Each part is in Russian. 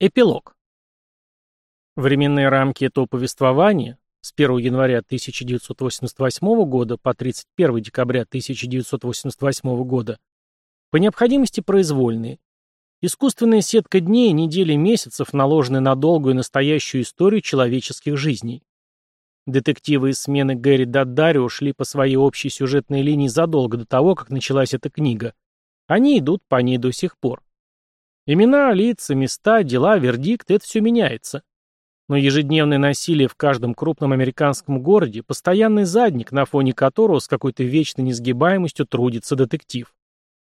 Эпилог. Временные рамки этого повествования с 1 января 1988 года по 31 декабря 1988 года по необходимости произвольные. Искусственная сетка дней, недель и месяцев, наложенная на долгую настоящую историю человеческих жизней. Детективы из смены Гэри Даддарио шли по своей общей сюжетной линии задолго до того, как началась эта книга. Они идут по ней до сих пор. Имена, лица, места, дела, вердикт — это все меняется. Но ежедневное насилие в каждом крупном американском городе — постоянный задник, на фоне которого с какой-то вечной несгибаемостью трудится детектив.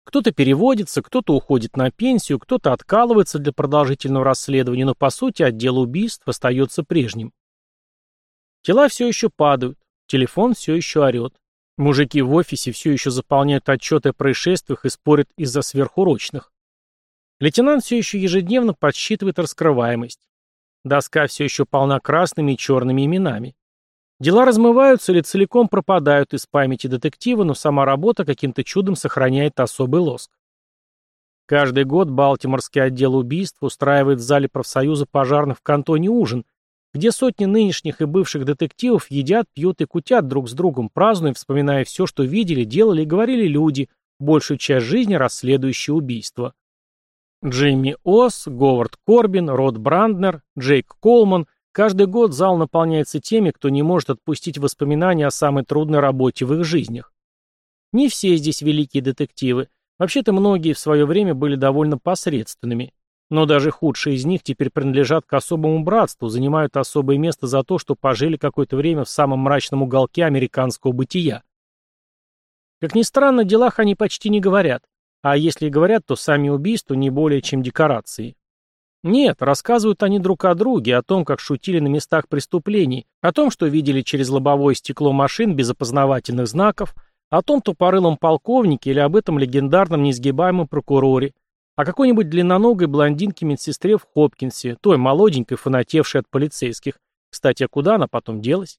Кто-то переводится, кто-то уходит на пенсию, кто-то откалывается для продолжительного расследования, но по сути отдел убийств остается прежним. Тела все еще падают, телефон все еще орет. Мужики в офисе все еще заполняют отчеты о происшествиях и спорят из-за сверхурочных. Лейтенант все еще ежедневно подсчитывает раскрываемость. Доска все еще полна красными и черными именами. Дела размываются или целиком пропадают из памяти детектива, но сама работа каким-то чудом сохраняет особый лоск. Каждый год Балтиморский отдел убийств устраивает в зале профсоюза пожарных в кантоне ужин, где сотни нынешних и бывших детективов едят, пьют и кутят друг с другом, празднуя, вспоминая все, что видели, делали и говорили люди, большую часть жизни расследующие убийства. Джимми Ос, Говард Корбин, Род Бранднер, Джейк Колман. Каждый год зал наполняется теми, кто не может отпустить воспоминания о самой трудной работе в их жизнях. Не все здесь великие детективы. Вообще-то многие в свое время были довольно посредственными. Но даже худшие из них теперь принадлежат к особому братству, занимают особое место за то, что пожили какое-то время в самом мрачном уголке американского бытия. Как ни странно, о делах они почти не говорят. А если говорят, то сами убийства не более чем декорации. Нет, рассказывают они друг о друге, о том, как шутили на местах преступлений, о том, что видели через лобовое стекло машин без опознавательных знаков, о том тупорылом полковнике или об этом легендарном неизгибаемом прокуроре, о какой-нибудь длинноногой блондинке-медсестре в Хопкинсе, той молоденькой, фанатевшей от полицейских. Кстати, а куда она потом делась?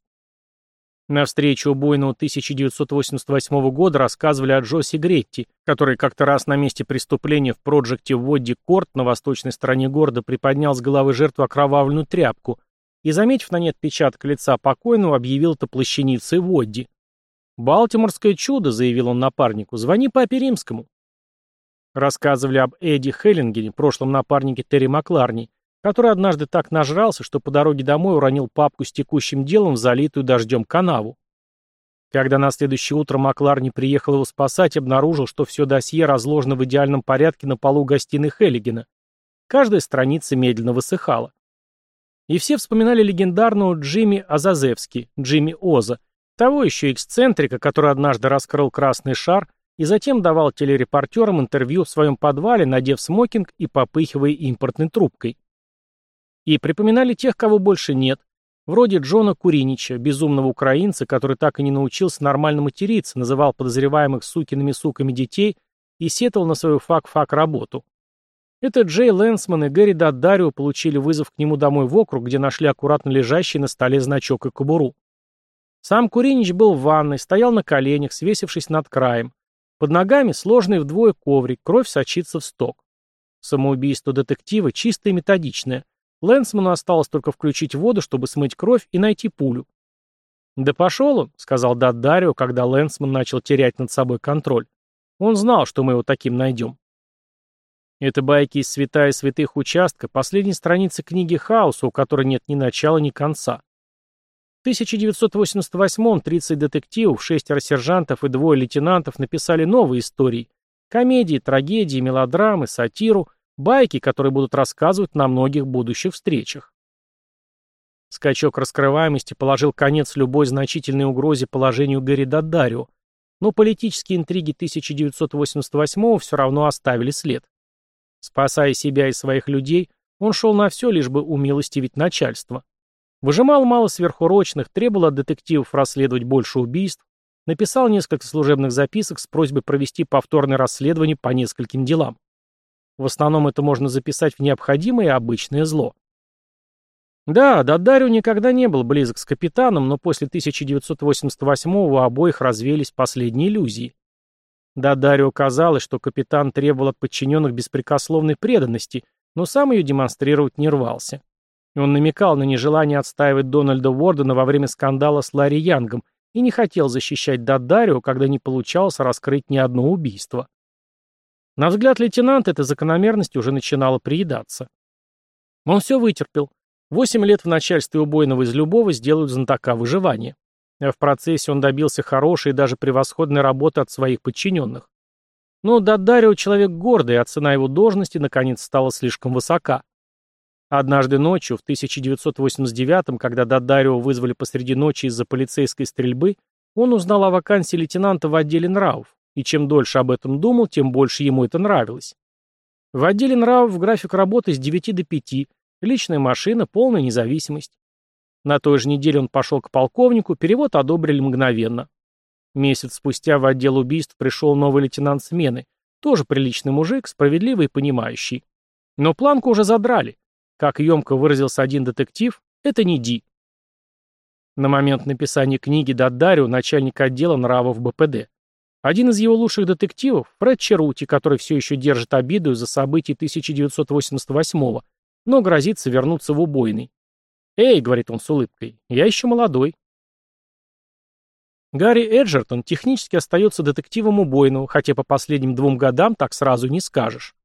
На встрече убойного 1988 года рассказывали о Джосе Гретти, который как-то раз на месте преступления в проекте Водди Корт на восточной стороне города приподнял с головы жертвы окровавленную тряпку и, заметив на ней отпечаток лица покойного, объявил это плащаницей Водди. «Балтиморское чудо», — заявил он напарнику, — «звони папе римскому». Рассказывали об Эдди Хеллингене, прошлом напарнике Терри Макларни, который однажды так нажрался, что по дороге домой уронил папку с текущим делом в залитую дождем канаву. Когда на следующее утро Макларни приехал его спасать, обнаружил, что все досье разложено в идеальном порядке на полу гостиной Хеллигена. Каждая страница медленно высыхала. И все вспоминали легендарного Джимми Азазевски, Джимми Оза, того еще эксцентрика, который однажды раскрыл красный шар и затем давал телерепортерам интервью в своем подвале, надев смокинг и попыхивая импортной трубкой. И припоминали тех, кого больше нет, вроде Джона Куринича, безумного украинца, который так и не научился нормально материться, называл подозреваемых сукиными суками детей и сетовал на свою fuck-fuck работу. Это Джей Лэнсман и Гэри Даддарио получили вызов к нему домой в округ, где нашли аккуратно лежащий на столе значок и кобуру. Сам Куринич был в ванной, стоял на коленях, свесившись над краем. Под ногами сложный вдвое коврик, кровь сочится в сток. Самоубийство детектива чистое и методичное. Лэнсману осталось только включить воду, чтобы смыть кровь и найти пулю. «Да пошел он», — сказал Даддарио, когда Лэнсман начал терять над собой контроль. «Он знал, что мы его таким найдем». Это байки из святая святых участка, последней страницы книги Хауса, у которой нет ни начала, ни конца. В 1988-м 30 детективов, шестеро сержантов и двое лейтенантов написали новые истории. Комедии, трагедии, мелодрамы, сатиру, Байки, которые будут рассказывать на многих будущих встречах. Скачок раскрываемости положил конец любой значительной угрозе положению Гэри Даддарио, но политические интриги 1988-го все равно оставили след. Спасая себя и своих людей, он шел на все, лишь бы умилостивить начальство. Выжимал мало сверхурочных, требовал от детективов расследовать больше убийств, написал несколько служебных записок с просьбой провести повторное расследование по нескольким делам. В основном это можно записать в необходимое и обычное зло. Да, Дадарио никогда не был близок с капитаном, но после 1988-го у обоих развелись последние иллюзии. Дадарио казалось, что капитан требовал от подчиненных беспрекословной преданности, но сам ее демонстрировать не рвался. Он намекал на нежелание отстаивать Дональда Уордена во время скандала с Ларри Янгом и не хотел защищать Дадарио, когда не получалось раскрыть ни одно убийство. На взгляд лейтенанта эта закономерность уже начинала приедаться. Он все вытерпел. Восемь лет в начальстве убойного из любого сделают знатока выживания. А в процессе он добился хорошей и даже превосходной работы от своих подчиненных. Но Дадарио человек гордый, а цена его должности наконец стала слишком высока. Однажды ночью, в 1989-м, когда Дадарио вызвали посреди ночи из-за полицейской стрельбы, он узнал о вакансии лейтенанта в отделе нравов, и чем дольше об этом думал, тем больше ему это нравилось. В отделе нравов график работы с 9 до 5, личная машина, полная независимость. На той же неделе он пошел к полковнику, перевод одобрили мгновенно. Месяц спустя в отдел убийств пришел новый лейтенант смены, тоже приличный мужик, справедливый и понимающий. Но планку уже задрали. Как емко выразился один детектив, это не Ди. На момент написания книги Даддарио начальник отдела нравов БПД. Один из его лучших детективов, Фред Черути, который все еще держит обиду из-за событий 1988-го, но грозится вернуться в убойный. «Эй», — говорит он с улыбкой, — «я еще молодой». Гарри Эджертон технически остается детективом убойного, хотя по последним двум годам так сразу не скажешь.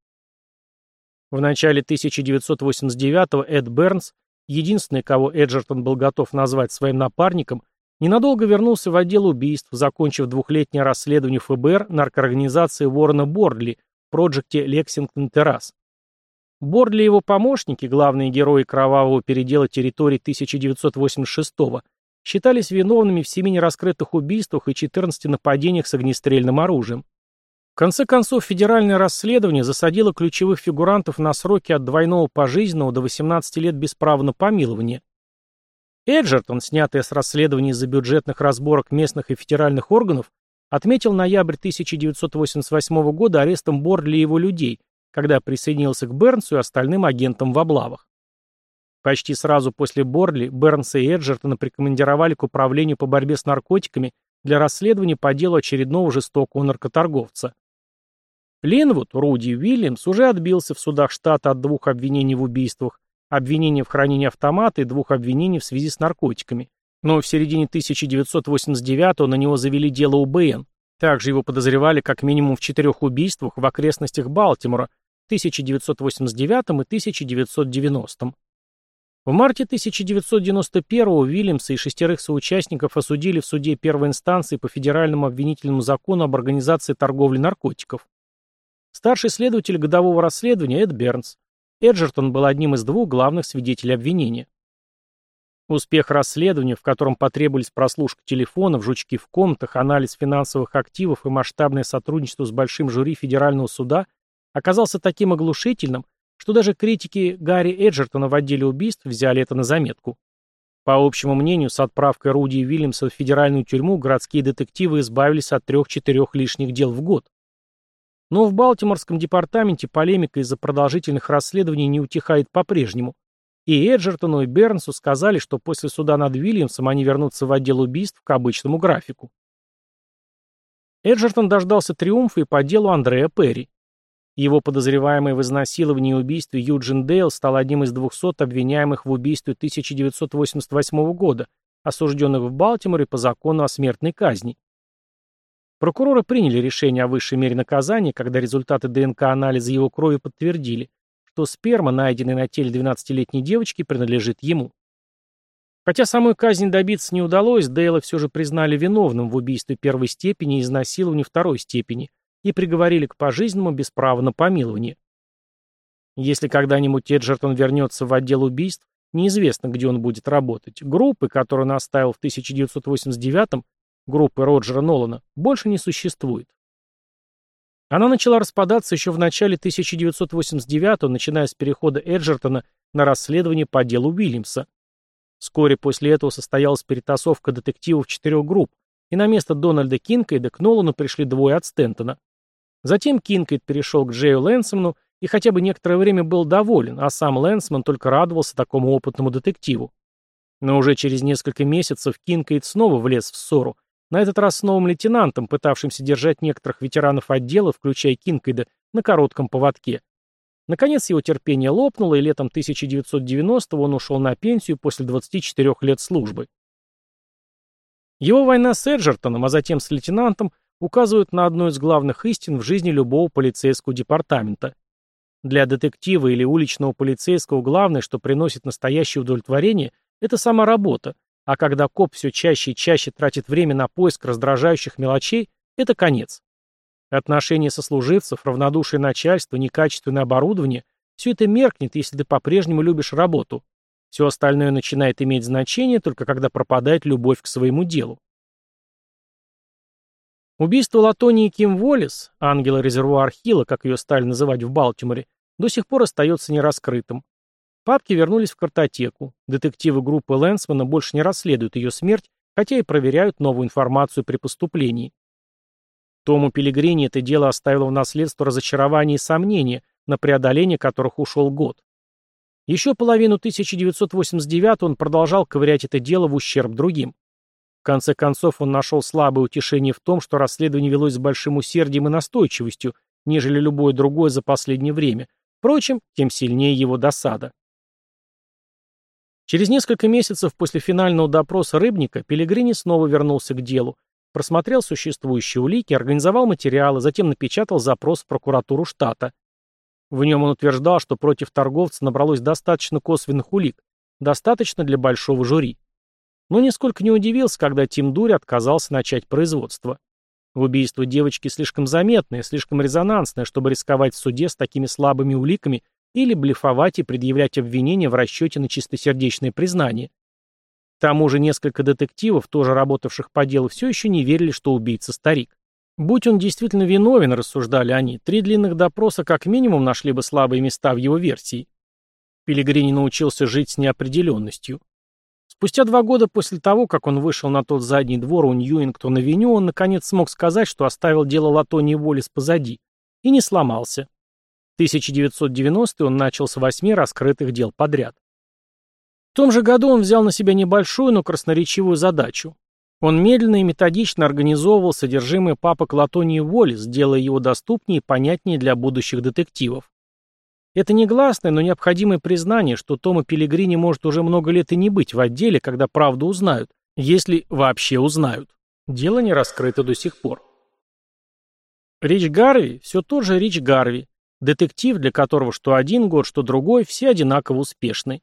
В начале 1989-го Эд Бернс, единственный, кого Эджертон был готов назвать своим напарником, Ненадолго вернулся в отдел убийств, закончив двухлетнее расследование ФБР наркоорганизации Уоррена Бордли в проекте «Лексингтон Террас». Бордли и его помощники, главные герои кровавого передела территории 1986-го, считались виновными в семи нераскрытых убийствах и 14 нападениях с огнестрельным оружием. В конце концов, федеральное расследование засадило ключевых фигурантов на сроки от двойного пожизненного до 18 лет без права на помилование. Эджертон, снятый с расследований из-за бюджетных разборок местных и федеральных органов, отметил ноябрь 1988 года арестом Бордли и его людей, когда присоединился к Бернсу и остальным агентам в облавах. Почти сразу после Бордли Бернса и Эджертона прикомандировали к управлению по борьбе с наркотиками для расследования по делу очередного жестокого наркоторговца. Линвуд, Руди Уильямс уже отбился в судах штата от двух обвинений в убийствах, обвинение в хранении автомата и двух обвинений в связи с наркотиками. Но в середине 1989 на него завели дело УБН. Также его подозревали как минимум в четырех убийствах в окрестностях Балтимора в 1989 и 1990. В марте 1991 Уильямса и шестерых соучастников осудили в суде первой инстанции по федеральному обвинительному закону об организации торговли наркотиков. Старший следователь годового расследования Эд Бернс Эджертон был одним из двух главных свидетелей обвинения. Успех расследования, в котором потребовались прослушка телефонов, жучки в комнатах, анализ финансовых активов и масштабное сотрудничество с большим жюри федерального суда, оказался таким оглушительным, что даже критики Гарри Эджертона в отделе убийств взяли это на заметку. По общему мнению, с отправкой Руди и Вильямса в федеральную тюрьму городские детективы избавились от трех-четырех лишних дел в год. Но в Балтиморском департаменте полемика из-за продолжительных расследований не утихает по-прежнему. И Эджертону, и Бернсу сказали, что после суда над Вильямсом они вернутся в отдел убийств к обычному графику. Эджертон дождался триумфа и по делу Андрея Перри. Его подозреваемый в изнасиловании и убийстве Юджин Дейл стал одним из 200 обвиняемых в убийстве 1988 года, осужденных в Балтиморе по закону о смертной казни. Прокуроры приняли решение о высшей мере наказания, когда результаты ДНК-анализа его крови подтвердили, что сперма, найденная на теле 12-летней девочки, принадлежит ему. Хотя самой казни добиться не удалось, Дейла все же признали виновным в убийстве первой степени и изнасиловании второй степени и приговорили к пожизненному без права на помилование. Если когда-нибудь Эджертон вернется в отдел убийств, неизвестно, где он будет работать. Группы, которую он оставил в 1989 группы Роджера Нолана, больше не существует. Она начала распадаться еще в начале 1989-го, начиная с перехода Эджертона на расследование по делу Уильямса. Вскоре после этого состоялась перетасовка детективов четырех групп, и на место Дональда Кинкейда к Нолану пришли двое от Стентона. Затем Кинкейд перешел к Джею Лэнсману и хотя бы некоторое время был доволен, а сам Лэнсман только радовался такому опытному детективу. Но уже через несколько месяцев Кинкейд снова влез в ссору, на этот раз с новым лейтенантом, пытавшимся держать некоторых ветеранов отдела, включая Кинкейда, на коротком поводке. Наконец его терпение лопнуло, и летом 1990 он ушел на пенсию после 24 лет службы. Его война с Эджертоном, а затем с лейтенантом, указывают на одну из главных истин в жизни любого полицейского департамента. Для детектива или уличного полицейского главное, что приносит настоящее удовлетворение, это сама работа, а когда коп все чаще и чаще тратит время на поиск раздражающих мелочей, это конец. Отношения сослуживцев, равнодушие начальства, некачественное оборудование – все это меркнет, если ты по-прежнему любишь работу. Все остальное начинает иметь значение только когда пропадает любовь к своему делу. Убийство Латонии Ким Воллес, ангела резервуар Хилла, как ее стали называть в Балтиморе, до сих пор остается нераскрытым. Папки вернулись в картотеку. Детективы группы Лэнсмана больше не расследуют ее смерть, хотя и проверяют новую информацию при поступлении. Тому Пелигрини это дело оставило в наследство разочарование и сомнения, на преодоление которых ушел год. Еще половину 1989 он продолжал ковырять это дело в ущерб другим. В конце концов, он нашел слабое утешение в том, что расследование велось с большим усердием и настойчивостью, нежели любое другое за последнее время. Впрочем, тем сильнее его досада. Через несколько месяцев после финального допроса Рыбника Пелегрини снова вернулся к делу, просмотрел существующие улики, организовал материалы, затем напечатал запрос в прокуратуру штата. В нем он утверждал, что против торговца набралось достаточно косвенных улик, достаточно для большого жюри. Но нисколько не удивился, когда Тим Дури отказался начать производство. Убийство девочки слишком заметное, слишком резонансное, чтобы рисковать в суде с такими слабыми уликами или блефовать и предъявлять обвинения в расчете на чистосердечное признание. К тому же несколько детективов, тоже работавших по делу, все еще не верили, что убийца старик. Будь он действительно виновен, рассуждали они, три длинных допроса как минимум нашли бы слабые места в его версии. Пилигрини научился жить с неопределенностью. Спустя два года после того, как он вышел на тот задний двор у Ньюингтона-Веню, он наконец смог сказать, что оставил дело Латонии Воллес позади. И не сломался. В 1990 он начал с восьми раскрытых дел подряд. В том же году он взял на себя небольшую, но красноречивую задачу. Он медленно и методично организовывал содержимое папок Латонии Уоллес, делая его доступнее и понятнее для будущих детективов. Это негласное, но необходимое признание, что Тома Пелигрини может уже много лет и не быть в отделе, когда правду узнают, если вообще узнают. Дело не раскрыто до сих пор. Рич Гарви все тот же Рич Гарви, детектив, для которого что один год, что другой, все одинаково успешны.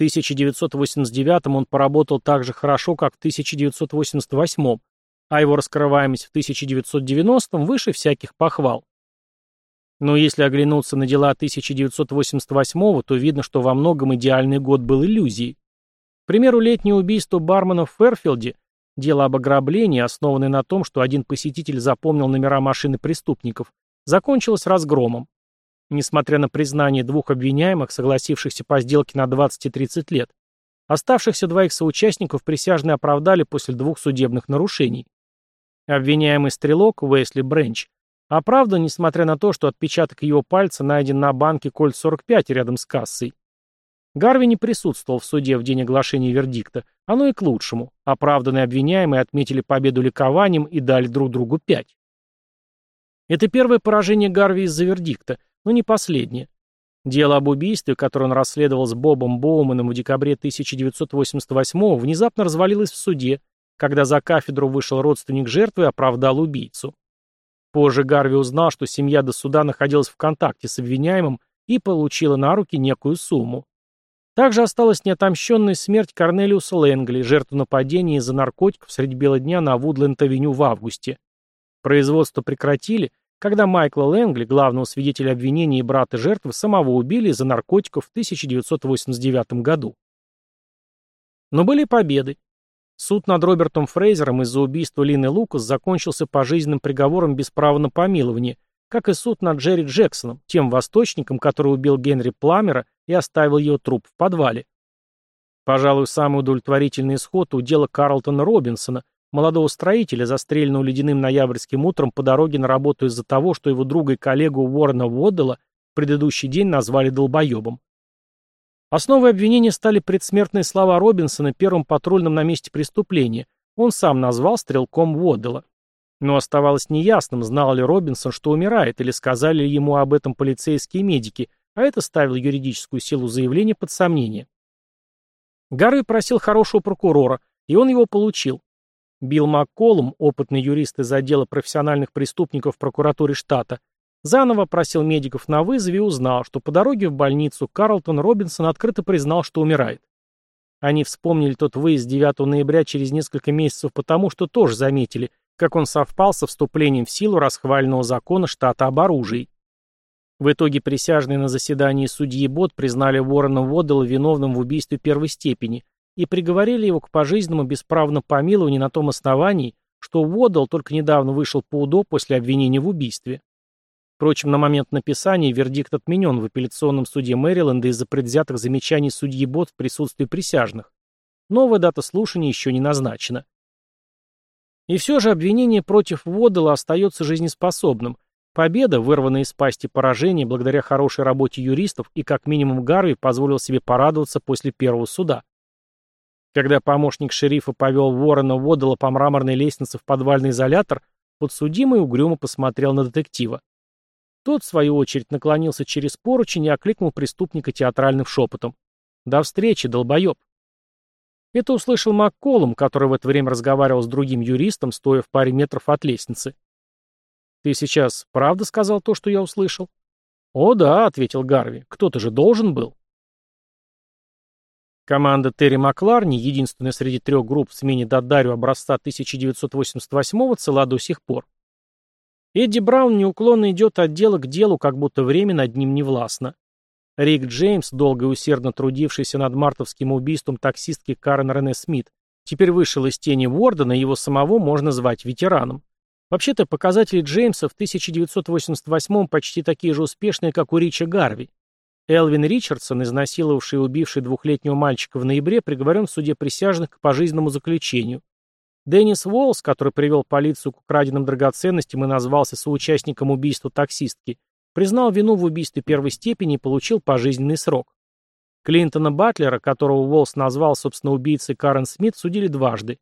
1989 он поработал так же хорошо, как в 1988, а его раскрываемость в 1990 выше всяких похвал. Но если оглянуться на дела 1988 то видно, что во многом идеальный год был иллюзией. К примеру, летнее убийство бармена в Ферфилде, дело об ограблении, основанное на том, что один посетитель запомнил номера машины преступников, закончилось разгромом. Несмотря на признание двух обвиняемых, согласившихся по сделке на 20 и 30 лет, оставшихся двоих соучастников присяжные оправдали после двух судебных нарушений. Обвиняемый стрелок Уэсли Бренч оправдан, несмотря на то, что отпечаток его пальца найден на банке Кольт 45 рядом с кассой. Гарви не присутствовал в суде в день оглашения вердикта, оно и к лучшему. Оправданные обвиняемые отметили победу ликованием и дали друг другу пять. Это первое поражение Гарви из-за вердикта – но не последнее. Дело об убийстве, которое он расследовал с Бобом Боуманом в декабре 1988 внезапно развалилось в суде, когда за кафедру вышел родственник жертвы и оправдал убийцу. Позже Гарви узнал, что семья до суда находилась в контакте с обвиняемым и получила на руки некую сумму. Также осталась неотомщенная смерть Корнелиуса Лэнгли, жертву нападения из-за наркотиков средь бела дня на Вудленд-авеню в августе. Производство прекратили, когда Майкла Лэнгли, главного свидетеля обвинения и брата жертвы, самого убили из-за наркотиков в 1989 году. Но были победы. Суд над Робертом Фрейзером из-за убийства Лины Лукас закончился пожизненным приговором без права на помилование, как и суд над Джерри Джексоном, тем восточником, который убил Генри Пламера и оставил его труп в подвале. Пожалуй, самый удовлетворительный исход у дела Карлтона Робинсона, молодого строителя, застреленного ледяным ноябрьским утром по дороге на работу из-за того, что его друга и коллегу Уоррена Уоддела в предыдущий день назвали долбоебом. Основой обвинения стали предсмертные слова Робинсона первым патрульным на месте преступления. Он сам назвал стрелком Уоддела. Но оставалось неясным, знал ли Робинсон, что умирает, или сказали ли ему об этом полицейские медики, а это ставило юридическую силу заявления под сомнение. Гарвей просил хорошего прокурора, и он его получил. Билл Макколум, опытный юрист из отдела профессиональных преступников в прокуратуре штата, заново просил медиков на вызове и узнал, что по дороге в больницу Карлтон Робинсон открыто признал, что умирает. Они вспомнили тот выезд 9 ноября через несколько месяцев потому, что тоже заметили, как он совпал со вступлением в силу расхваленного закона штата об оружии. В итоге присяжные на заседании судьи Бот признали Уоррена Воддела виновным в убийстве первой степени и приговорили его к пожизненному без права на том основании, что Воддел только недавно вышел по УДО после обвинения в убийстве. Впрочем, на момент написания вердикт отменен в апелляционном суде Мэриленда из-за предвзятых замечаний судьи Бот в присутствии присяжных. Новая дата слушания еще не назначена. И все же обвинение против Воддела остается жизнеспособным – Победа, вырванная из пасти поражения благодаря хорошей работе юристов, и как минимум Гарви позволил себе порадоваться после первого суда. Когда помощник шерифа повел Уоррена Воддела по мраморной лестнице в подвальный изолятор, подсудимый угрюмо посмотрел на детектива. Тот, в свою очередь, наклонился через поручень и окликнул преступника театральным шепотом. «До встречи, долбоеб!» Это услышал Макколум, который в это время разговаривал с другим юристом, стоя в паре метров от лестницы. «Ты сейчас правда сказал то, что я услышал?» «О да», — ответил Гарви, — «кто-то же должен был». Команда Терри Макларни, единственная среди трех групп в смене Дадарио образца 1988-го, цела до сих пор. Эдди Браун неуклонно идет от дела к делу, как будто время над ним не властно. Рик Джеймс, долго и усердно трудившийся над мартовским убийством таксистки Карен Рене Смит, теперь вышел из тени Уордена, его самого можно звать ветераном. Вообще-то показатели Джеймса в 1988 почти такие же успешные, как у Рича Гарви. Элвин Ричардсон, изнасиловавший и убивший двухлетнего мальчика в ноябре, приговорен в суде присяжных к пожизненному заключению. Деннис Уоллс, который привел полицию к украденным драгоценностям и назвался соучастником убийства таксистки, признал вину в убийстве первой степени и получил пожизненный срок. Клинтона Батлера, которого Уоллс назвал, собственно, убийцей Карен Смит, судили дважды.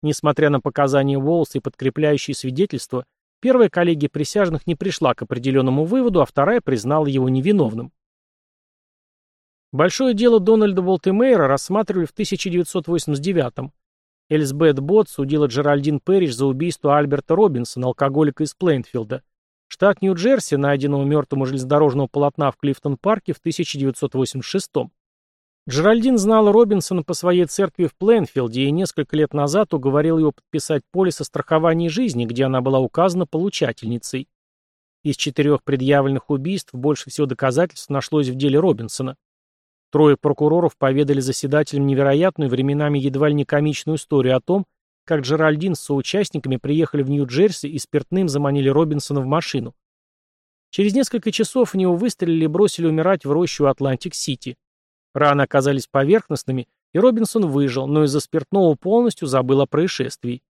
Несмотря на показания Уоллса и подкрепляющие свидетельства, первая коллегия присяжных не пришла к определенному выводу, а вторая признала его невиновным. Большое дело Дональда Волтемейра рассматривали в 1989-м. Эльсбет Бот судила Джеральдин Перриш за убийство Альберта Робинсона, алкоголика из Плейнфилда. Штат Нью-Джерси, найденного мертвым у железнодорожного полотна в Клифтон-парке в 1986 -м. Джеральдин знала Робинсона по своей церкви в Пленфилде и несколько лет назад уговорил его подписать полис о страховании жизни, где она была указана получательницей. Из четырех предъявленных убийств больше всего доказательств нашлось в деле Робинсона. Трое прокуроров поведали заседателям невероятную, временами едва ли не комичную историю о том, как Джеральдин с соучастниками приехали в Нью-Джерси и спиртным заманили Робинсона в машину. Через несколько часов в него выстрелили и бросили умирать в рощу Атлантик-Сити. Раны оказались поверхностными, и Робинсон выжил, но из-за спиртного полностью забыл о происшествии.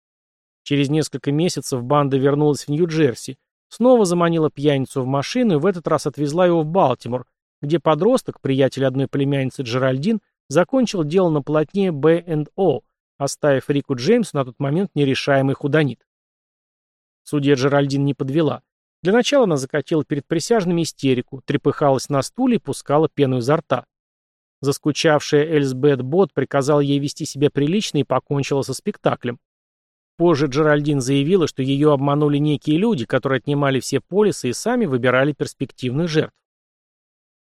Через несколько месяцев банда вернулась в Нью-Джерси, снова заманила пьяницу в машину и в этот раз отвезла его в Балтимор, где подросток, приятель одной племянницы Джеральдин, закончил дело на полотне B&O, оставив Рику Джеймсу на тот момент нерешаемый худонит. Судья Джеральдин не подвела. Для начала она закатила перед присяжными истерику, трепыхалась на стуле и пускала пену изо рта. Заскучавшая Эльсбет Бот приказала ей вести себя прилично и покончила со спектаклем. Позже Джеральдин заявила, что ее обманули некие люди, которые отнимали все полисы и сами выбирали перспективных жертв.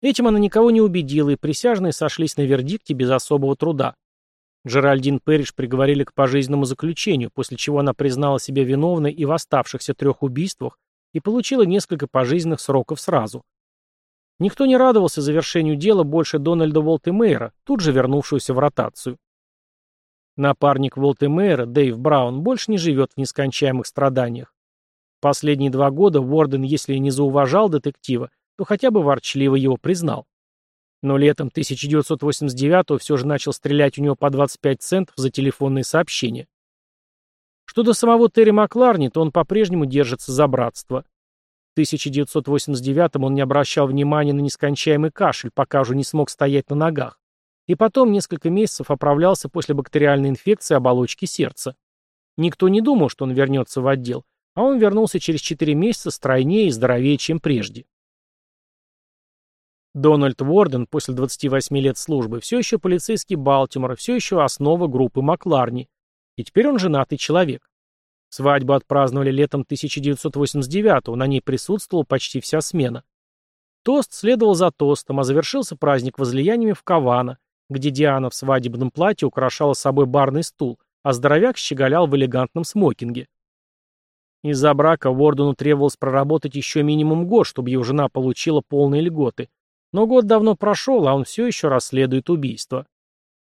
Этим она никого не убедила, и присяжные сошлись на вердикте без особого труда. Джеральдин Перриш приговорили к пожизненному заключению, после чего она признала себя виновной и в оставшихся трех убийствах и получила несколько пожизненных сроков сразу. Никто не радовался завершению дела больше Дональда Волтемейра, тут же вернувшегося в ротацию. Напарник Волтемейра, Дэйв Браун, больше не живет в нескончаемых страданиях. Последние два года Уорден, если и не зауважал детектива, то хотя бы ворчливо его признал. Но летом 1989-го все же начал стрелять у него по 25 центов за телефонные сообщения. Что до самого Терри Макларни, то он по-прежнему держится за братство. 1989-м он не обращал внимания на нескончаемый кашель, пока уже не смог стоять на ногах. И потом несколько месяцев оправлялся после бактериальной инфекции оболочки сердца. Никто не думал, что он вернется в отдел, а он вернулся через 4 месяца стройнее и здоровее, чем прежде. Дональд Уорден после 28 лет службы все еще полицейский Балтимора, все еще основа группы Макларни. И теперь он женатый человек. Свадьбу отпраздновали летом 1989-го, на ней присутствовала почти вся смена. Тост следовал за тостом, а завершился праздник возлияниями в Кавана, где Диана в свадебном платье украшала собой барный стул, а здоровяк щеголял в элегантном смокинге. Из-за брака Вордену требовалось проработать еще минимум год, чтобы его жена получила полные льготы. Но год давно прошел, а он все еще расследует убийство.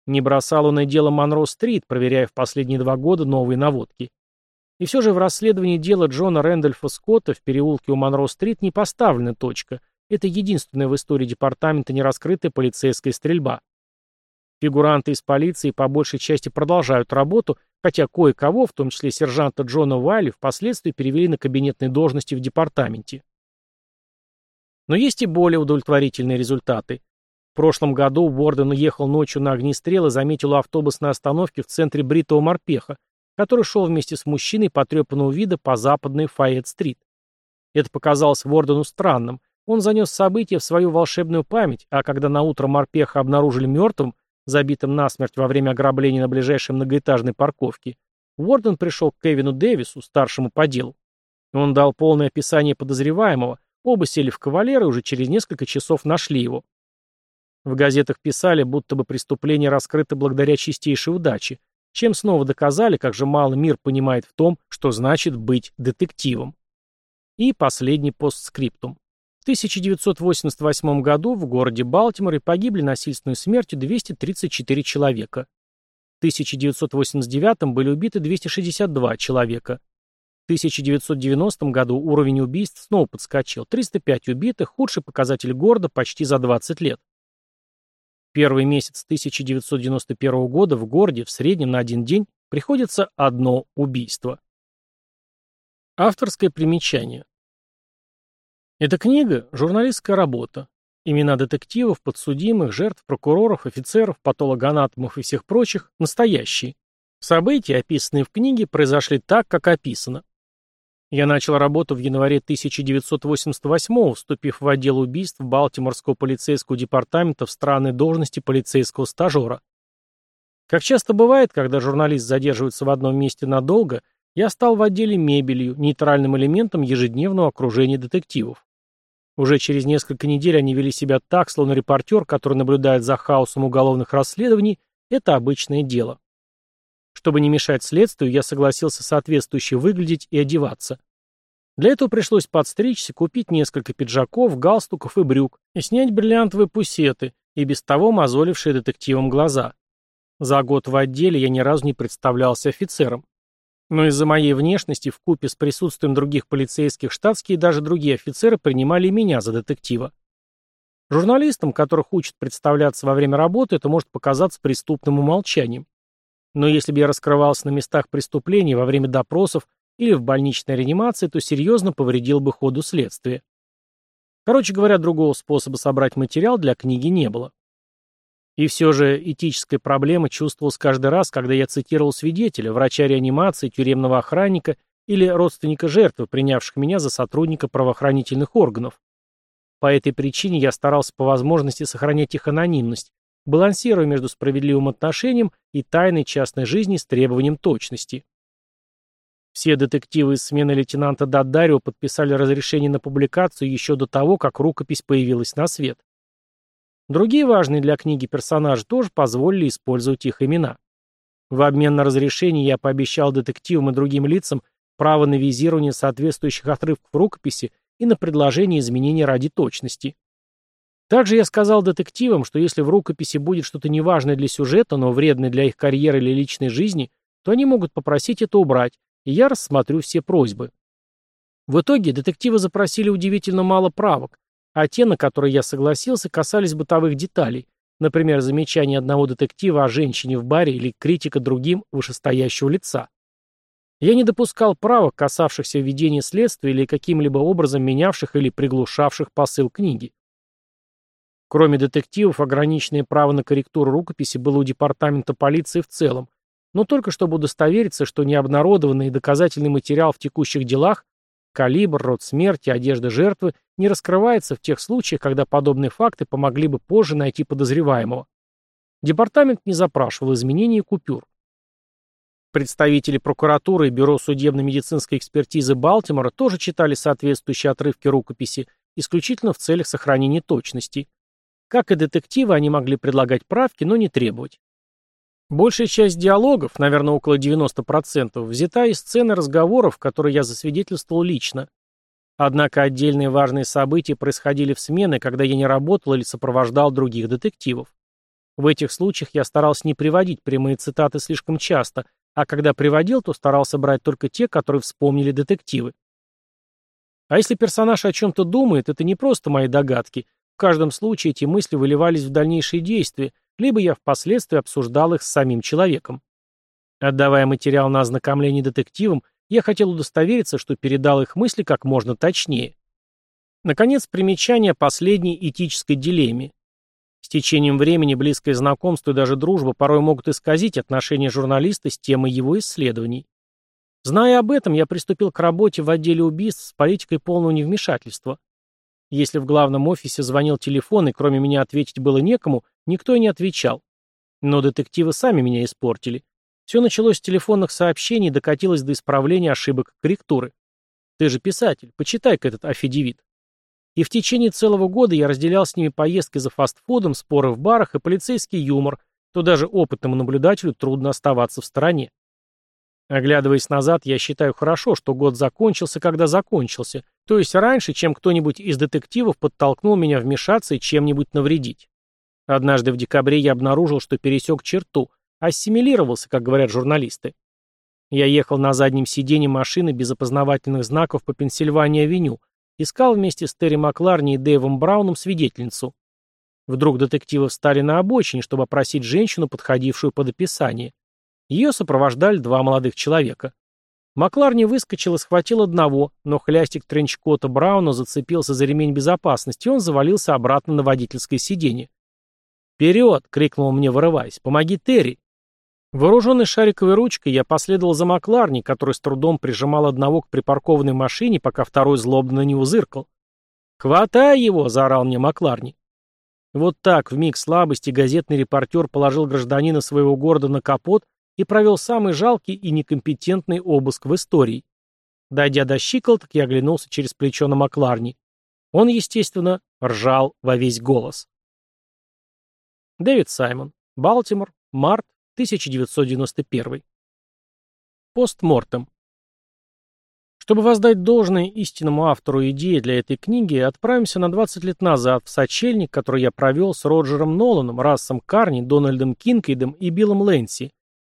Не бросал он и дело Монро-стрит, проверяя в последние два года новые наводки. И все же в расследовании дела Джона Рэндольфа Скотта в переулке у Монро-стрит не поставлена точка. Это единственная в истории департамента нераскрытая полицейская стрельба. Фигуранты из полиции по большей части продолжают работу, хотя кое-кого, в том числе сержанта Джона Уайли, впоследствии перевели на кабинетные должности в департаменте. Но есть и более удовлетворительные результаты. В прошлом году Уорден уехал ночью на огнестрел и заметил у автобусной остановки в центре бритого морпеха, который шел вместе с мужчиной потрепанного вида по западной Файет-стрит. Это показалось Вордену странным. Он занес события в свою волшебную память, а когда на утро морпеха обнаружили мертвым, забитым насмерть во время ограбления на ближайшей многоэтажной парковке, Уорден пришел к Кевину Дэвису, старшему по делу. Он дал полное описание подозреваемого, оба сели в кавалер и уже через несколько часов нашли его. В газетах писали, будто бы преступление раскрыто благодаря чистейшей удаче, чем снова доказали, как же мало мир понимает в том, что значит быть детективом. И последний постскриптум. В 1988 году в городе Балтиморе погибли насильственной смертью 234 человека. В 1989 были убиты 262 человека. В 1990 году уровень убийств снова подскочил. 305 убитых, худший показатель города почти за 20 лет. Первый месяц 1991 года в городе в среднем на один день приходится одно убийство. Авторское примечание. Эта книга – журналистская работа. Имена детективов, подсудимых, жертв, прокуроров, офицеров, патологоанатомов и всех прочих – настоящие. События, описанные в книге, произошли так, как описано. Я начал работу в январе 1988 вступив в отдел убийств Балтиморского полицейского департамента в странной должности полицейского стажера. Как часто бывает, когда журналист задерживается в одном месте надолго, я стал в отделе мебелью, нейтральным элементом ежедневного окружения детективов. Уже через несколько недель они вели себя так, словно репортер, который наблюдает за хаосом уголовных расследований, это обычное дело. Чтобы не мешать следствию, я согласился соответствующе выглядеть и одеваться. Для этого пришлось подстричься, купить несколько пиджаков, галстуков и брюк, и снять бриллиантовые пусеты, и без того мозолившие детективам глаза. За год в отделе я ни разу не представлялся офицером. Но из-за моей внешности в купе с присутствием других полицейских штатские и даже другие офицеры принимали меня за детектива. Журналистам, которых учат представляться во время работы, это может показаться преступным умолчанием. Но если бы я раскрывался на местах преступлений во время допросов или в больничной реанимации, то серьезно повредил бы ходу следствия. Короче говоря, другого способа собрать материал для книги не было. И все же этическая проблема чувствовалась каждый раз, когда я цитировал свидетеля, врача реанимации, тюремного охранника или родственника жертвы, принявших меня за сотрудника правоохранительных органов. По этой причине я старался по возможности сохранять их анонимность, балансируя между справедливым отношением и тайной частной жизни с требованием точности. Все детективы из смены лейтенанта Дадарио подписали разрешение на публикацию еще до того, как рукопись появилась на свет. Другие важные для книги персонажи тоже позволили использовать их имена. В обмен на разрешение я пообещал детективам и другим лицам право на визирование соответствующих отрывков рукописи и на предложение изменений ради точности. Также я сказал детективам, что если в рукописи будет что-то неважное для сюжета, но вредное для их карьеры или личной жизни, то они могут попросить это убрать, и я рассмотрю все просьбы. В итоге детективы запросили удивительно мало правок, а те, на которые я согласился, касались бытовых деталей, например, замечание одного детектива о женщине в баре или критика другим вышестоящего лица. Я не допускал правок, касавшихся ведения следствия или каким-либо образом менявших или приглушавших посыл книги. Кроме детективов, ограниченное право на корректуру рукописи было у департамента полиции в целом, но только чтобы удостовериться, что необнародованный доказательный материал в текущих делах калибр, род смерти, одежда жертвы не раскрывается в тех случаях, когда подобные факты помогли бы позже найти подозреваемого. Департамент не запрашивал изменений купюр. Представители прокуратуры и Бюро судебно-медицинской экспертизы Балтимора тоже читали соответствующие отрывки рукописи исключительно в целях сохранения точности. Как и детективы, они могли предлагать правки, но не требовать. Большая часть диалогов, наверное, около 90%, взята из сцены разговоров, которые я засвидетельствовал лично. Однако отдельные важные события происходили в смены, когда я не работал или сопровождал других детективов. В этих случаях я старался не приводить прямые цитаты слишком часто, а когда приводил, то старался брать только те, которые вспомнили детективы. А если персонаж о чем-то думает, это не просто мои догадки. В каждом случае эти мысли выливались в дальнейшие действия, либо я впоследствии обсуждал их с самим человеком. Отдавая материал на ознакомление детективам, я хотел удостовериться, что передал их мысли как можно точнее. Наконец, примечание последней этической дилемме. С течением времени близкое знакомство и даже дружба порой могут исказить отношение журналиста с темой его исследований. Зная об этом, я приступил к работе в отделе убийств с политикой полного невмешательства. Если в главном офисе звонил телефон, и кроме меня ответить было некому, никто и не отвечал. Но детективы сами меня испортили. Все началось с телефонных сообщений и докатилось до исправления ошибок корректуры. Ты же писатель, почитай-ка этот афидевит. И в течение целого года я разделял с ними поездки за фастфудом, споры в барах и полицейский юмор, то даже опытному наблюдателю трудно оставаться в стороне. Оглядываясь назад, я считаю хорошо, что год закончился, когда закончился, то есть раньше, чем кто-нибудь из детективов подтолкнул меня вмешаться и чем-нибудь навредить. Однажды в декабре я обнаружил, что пересек черту, ассимилировался, как говорят журналисты. Я ехал на заднем сиденье машины без опознавательных знаков по Пенсильвании-авеню, искал вместе с Терри Макларни и Дэйвом Брауном свидетельницу. Вдруг детективы встали на обочине, чтобы опросить женщину, подходившую под описание. Ее сопровождали два молодых человека. Макларни выскочил и схватил одного, но хлястик тренчкота Брауна зацепился за ремень безопасности, и он завалился обратно на водительское сиденье. «Вперед!» — крикнул мне, вырываясь. «Помоги Терри!» Вооруженный шариковой ручкой, я последовал за Макларни, который с трудом прижимал одного к припаркованной машине, пока второй злобно на него зыркал. «Хватай его!» — заорал мне Макларни. Вот так, в миг слабости, газетный репортер положил гражданина своего города на капот и провел самый жалкий и некомпетентный обыск в истории. Дойдя до щиколоток, я оглянулся через плечо на Макларни. Он, естественно, ржал во весь голос. Дэвид Саймон. Балтимор. Март 1991. Постмортем. Чтобы воздать должное истинному автору идеи для этой книги, отправимся на 20 лет назад в сочельник, который я провел с Роджером Ноланом, Рассом Карни, Дональдом Кинкейдом и Биллом Лэнси,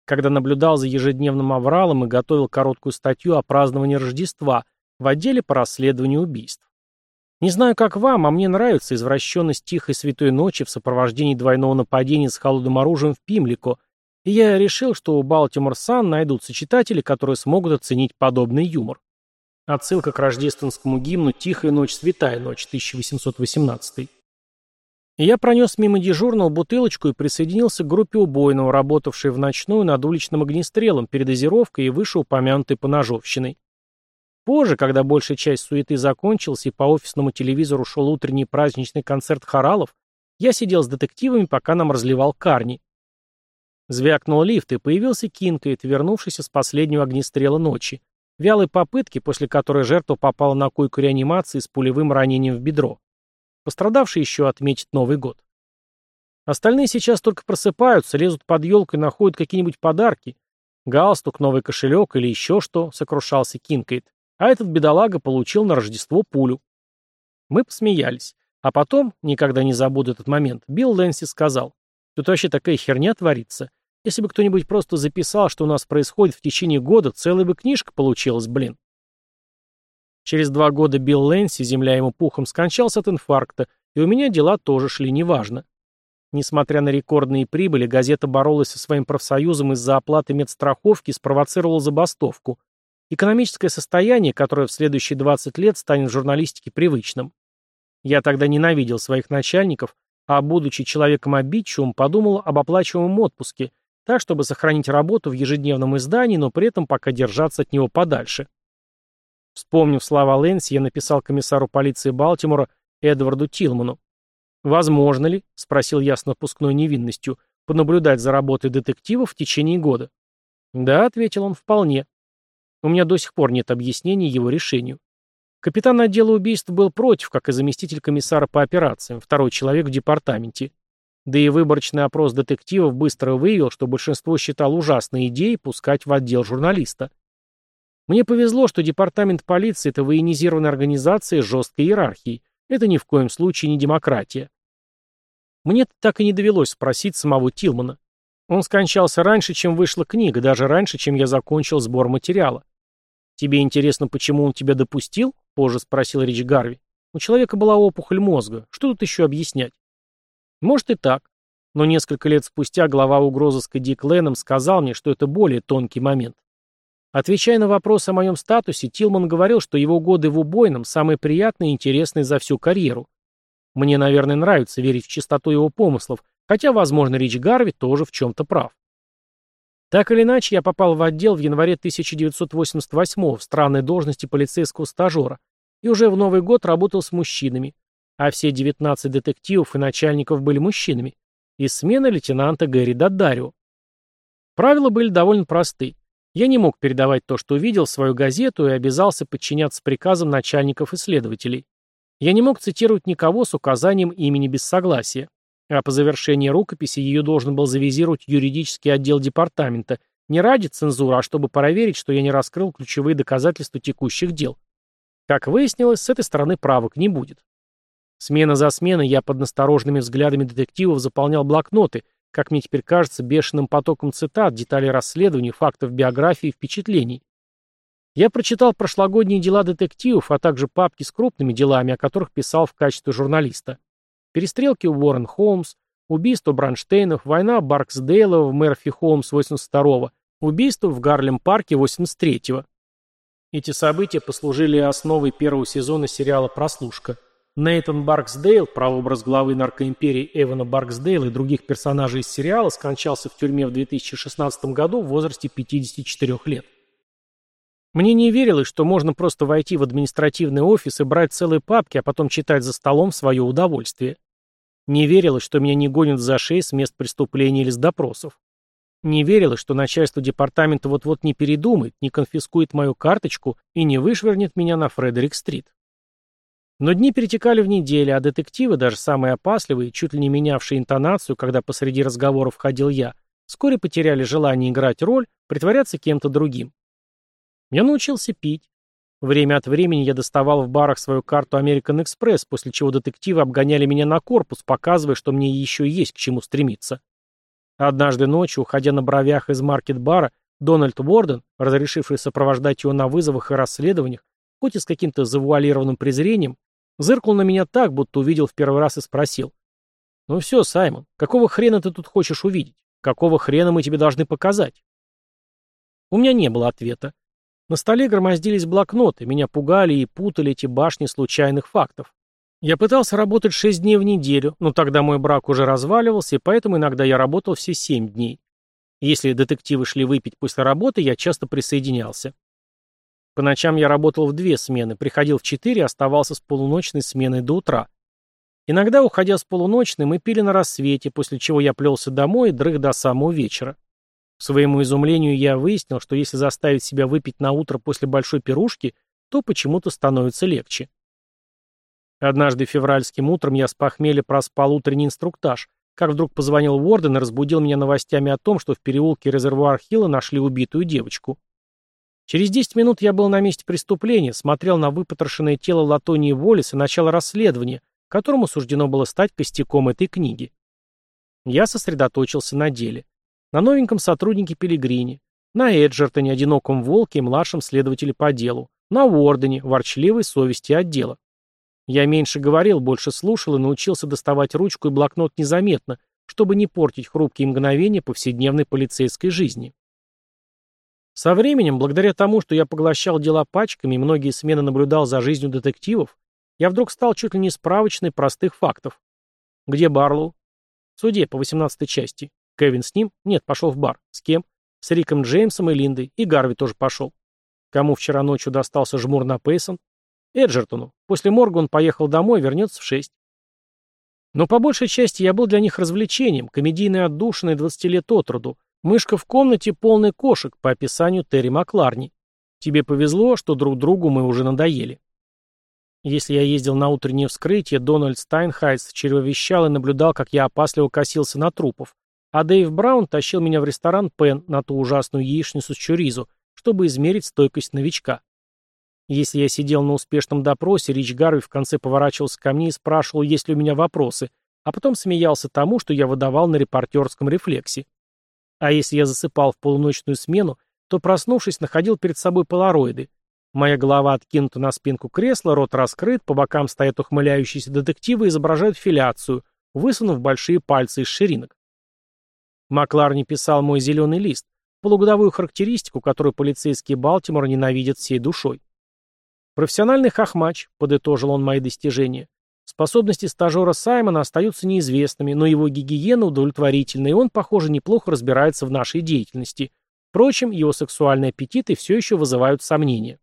когда наблюдал за ежедневным авралом и готовил короткую статью о праздновании Рождества в отделе по расследованию убийств. Не знаю, как вам, а мне нравится извращенность тихой святой ночи в сопровождении двойного нападения с холодным оружием в Пимлико, и я решил, что у Балтимор Сан найдутся читатели, которые смогут оценить подобный юмор. Отсылка к рождественскому гимну «Тихая ночь, святая ночь» 1818. Я пронес мимо дежурного бутылочку и присоединился к группе убойного, работавшей в ночную над уличным огнестрелом, передозировкой и вышеупомянутой поножовщиной. Позже, когда большая часть суеты закончилась и по офисному телевизору шел утренний праздничный концерт хоралов, я сидел с детективами, пока нам разливал карни. Звякнул лифт, и появился Кинкейт, вернувшийся с последнего огнестрела ночи. Вялой попытки, после которой жертва попала на койку реанимации с пулевым ранением в бедро. Пострадавший еще отметит Новый год. Остальные сейчас только просыпаются, лезут под елку и находят какие-нибудь подарки. Галстук, новый кошелек или еще что, сокрушался Кинкейд. А этот бедолага получил на Рождество пулю. Мы посмеялись. А потом, никогда не забуду этот момент, Билл Лэнси сказал, тут вообще такая херня творится. Если бы кто-нибудь просто записал, что у нас происходит в течение года, целая бы книжка получилась, блин. Через два года Билл Лэнси, земля ему пухом, скончался от инфаркта, и у меня дела тоже шли неважно. Несмотря на рекордные прибыли, газета боролась со своим профсоюзом из-за оплаты медстраховки и спровоцировала забастовку. Экономическое состояние, которое в следующие 20 лет станет в журналистике привычным. Я тогда ненавидел своих начальников, а, будучи человеком обидчивым, подумал об оплачиваемом отпуске, так, чтобы сохранить работу в ежедневном издании, но при этом пока держаться от него подальше. Вспомнив слова Лэнси, я написал комиссару полиции Балтимора Эдварду Тилману. «Возможно ли, — спросил я с напускной невинностью, — понаблюдать за работой детектива в течение года?» «Да», — ответил он, — «вполне». У меня до сих пор нет объяснений его решению. Капитан отдела убийств был против, как и заместитель комиссара по операциям, второй человек в департаменте. Да и выборочный опрос детективов быстро выявил, что большинство считало ужасной идеей пускать в отдел журналиста. Мне повезло, что департамент полиции – это военизированная организация с жесткой иерархией. Это ни в коем случае не демократия. Мне так и не довелось спросить самого Тилмана. Он скончался раньше, чем вышла книга, даже раньше, чем я закончил сбор материала. «Тебе интересно, почему он тебя допустил?» — позже спросил Рич Гарви. «У человека была опухоль мозга. Что тут еще объяснять?» «Может и так. Но несколько лет спустя глава угрозыска Дик Ленном сказал мне, что это более тонкий момент. Отвечая на вопрос о моем статусе, Тилман говорил, что его годы в убойном самые приятные и интересные за всю карьеру. Мне, наверное, нравится верить в чистоту его помыслов, хотя, возможно, Рич Гарви тоже в чем-то прав. Так или иначе, я попал в отдел в январе 1988 в странной должности полицейского стажера и уже в Новый год работал с мужчинами, а все 19 детективов и начальников были мужчинами, из смены лейтенанта Гэри Даддарио. Правила были довольно просты. Я не мог передавать то, что увидел, в свою газету и обязался подчиняться приказам начальников и следователей. Я не мог цитировать никого с указанием имени без согласия. А по завершении рукописи ее должен был завизировать юридический отдел департамента, не ради цензуры, а чтобы проверить, что я не раскрыл ключевые доказательства текущих дел. Как выяснилось, с этой стороны правок не будет. Смена за сменой я под настороженными взглядами детективов заполнял блокноты, как мне теперь кажется, бешеным потоком цитат, деталей расследований, фактов биографии и впечатлений. Я прочитал прошлогодние дела детективов, а также папки с крупными делами, о которых писал в качестве журналиста. Перестрелки у Уоррен Холмс, убийство Бранштейнов, война Барксдейла в Мерфи Холмс 82-го, убийство в Гарлем-парке 83-го. Эти события послужили основой первого сезона сериала «Прослушка». Нейтан Барксдейл, прообраз главы наркоимперии Эвана Барксдейла и других персонажей из сериала, скончался в тюрьме в 2016 году в возрасте 54 лет. Мне не верилось, что можно просто войти в административный офис и брать целые папки, а потом читать за столом свое удовольствие. Не верилось, что меня не гонят за шеи с мест преступления или с допросов. Не верилось, что начальство департамента вот-вот не передумает, не конфискует мою карточку и не вышвырнет меня на Фредерик-стрит. Но дни перетекали в недели, а детективы, даже самые опасливые, чуть ли не менявшие интонацию, когда посреди разговоров входил я, вскоре потеряли желание играть роль, притворяться кем-то другим. Я научился пить. Время от времени я доставал в барах свою карту American Express, после чего детективы обгоняли меня на корпус, показывая, что мне еще есть к чему стремиться. Однажды ночью, уходя на бровях из маркет-бара, Дональд Уорден, разрешивший сопровождать его на вызовах и расследованиях, хоть и с каким-то завуалированным презрением, Зыркнул на меня так, будто увидел в первый раз и спросил. «Ну все, Саймон, какого хрена ты тут хочешь увидеть? Какого хрена мы тебе должны показать?» У меня не было ответа. На столе громоздились блокноты, меня пугали и путали эти башни случайных фактов. Я пытался работать шесть дней в неделю, но тогда мой брак уже разваливался, и поэтому иногда я работал все семь дней. Если детективы шли выпить после работы, я часто присоединялся. По ночам я работал в две смены, приходил в четыре оставался с полуночной сменой до утра. Иногда, уходя с полуночной, мы пили на рассвете, после чего я плелся домой и дрых до самого вечера. К своему изумлению я выяснил, что если заставить себя выпить на утро после большой пирушки, то почему-то становится легче. Однажды февральским утром я с похмелья проспал утренний инструктаж, как вдруг позвонил Уорден и разбудил меня новостями о том, что в переулке Резервуар Хилла нашли убитую девочку. Через 10 минут я был на месте преступления, смотрел на выпотрошенное тело Латонии Волис и начало расследования, которому суждено было стать костяком этой книги. Я сосредоточился на деле. На новеньком сотруднике Пилигрине, на Эджертоне, одиноком волке и младшем следователе по делу, на Уордене, ворчливой совести отдела. Я меньше говорил, больше слушал и научился доставать ручку и блокнот незаметно, чтобы не портить хрупкие мгновения повседневной полицейской жизни. Со временем, благодаря тому, что я поглощал дела пачками и многие смены наблюдал за жизнью детективов, я вдруг стал чуть ли не справочной простых фактов. Где Барлоу? В суде по 18 части. Кевин с ним? Нет, пошел в бар. С кем? С Риком Джеймсом и Линдой. И Гарви тоже пошел. Кому вчера ночью достался жмур на Пейсон? Эджертону. После морга он поехал домой, вернется в шесть. Но по большей части я был для них развлечением, комедийной отдушиной 20 лет от роду, мышка в комнате полный кошек, по описанию Терри Макларни. Тебе повезло, что друг другу мы уже надоели. Если я ездил на утреннее вскрытие, Дональд Стайнхайц чревовещал и наблюдал, как я опасливо косился на трупов, а Дэйв Браун тащил меня в ресторан Пен на ту ужасную яичницу с чуризу, чтобы измерить стойкость новичка. Если я сидел на успешном допросе, Рич Гарви в конце поворачивался ко мне и спрашивал, есть ли у меня вопросы, а потом смеялся тому, что я выдавал на репортерском рефлексе. А если я засыпал в полуночную смену, то, проснувшись, находил перед собой полароиды. Моя голова откинута на спинку кресла, рот раскрыт, по бокам стоят ухмыляющиеся детективы и изображают филяцию, высунув большие пальцы из ширинок. Макларни писал мой зеленый лист, полугодовую характеристику, которую полицейские Балтимора ненавидят всей душой. Профессиональный хохмач, подытожил он мои достижения. Способности стажера Саймона остаются неизвестными, но его гигиена удовлетворительна, и он, похоже, неплохо разбирается в нашей деятельности. Впрочем, его сексуальные аппетиты все еще вызывают сомнения.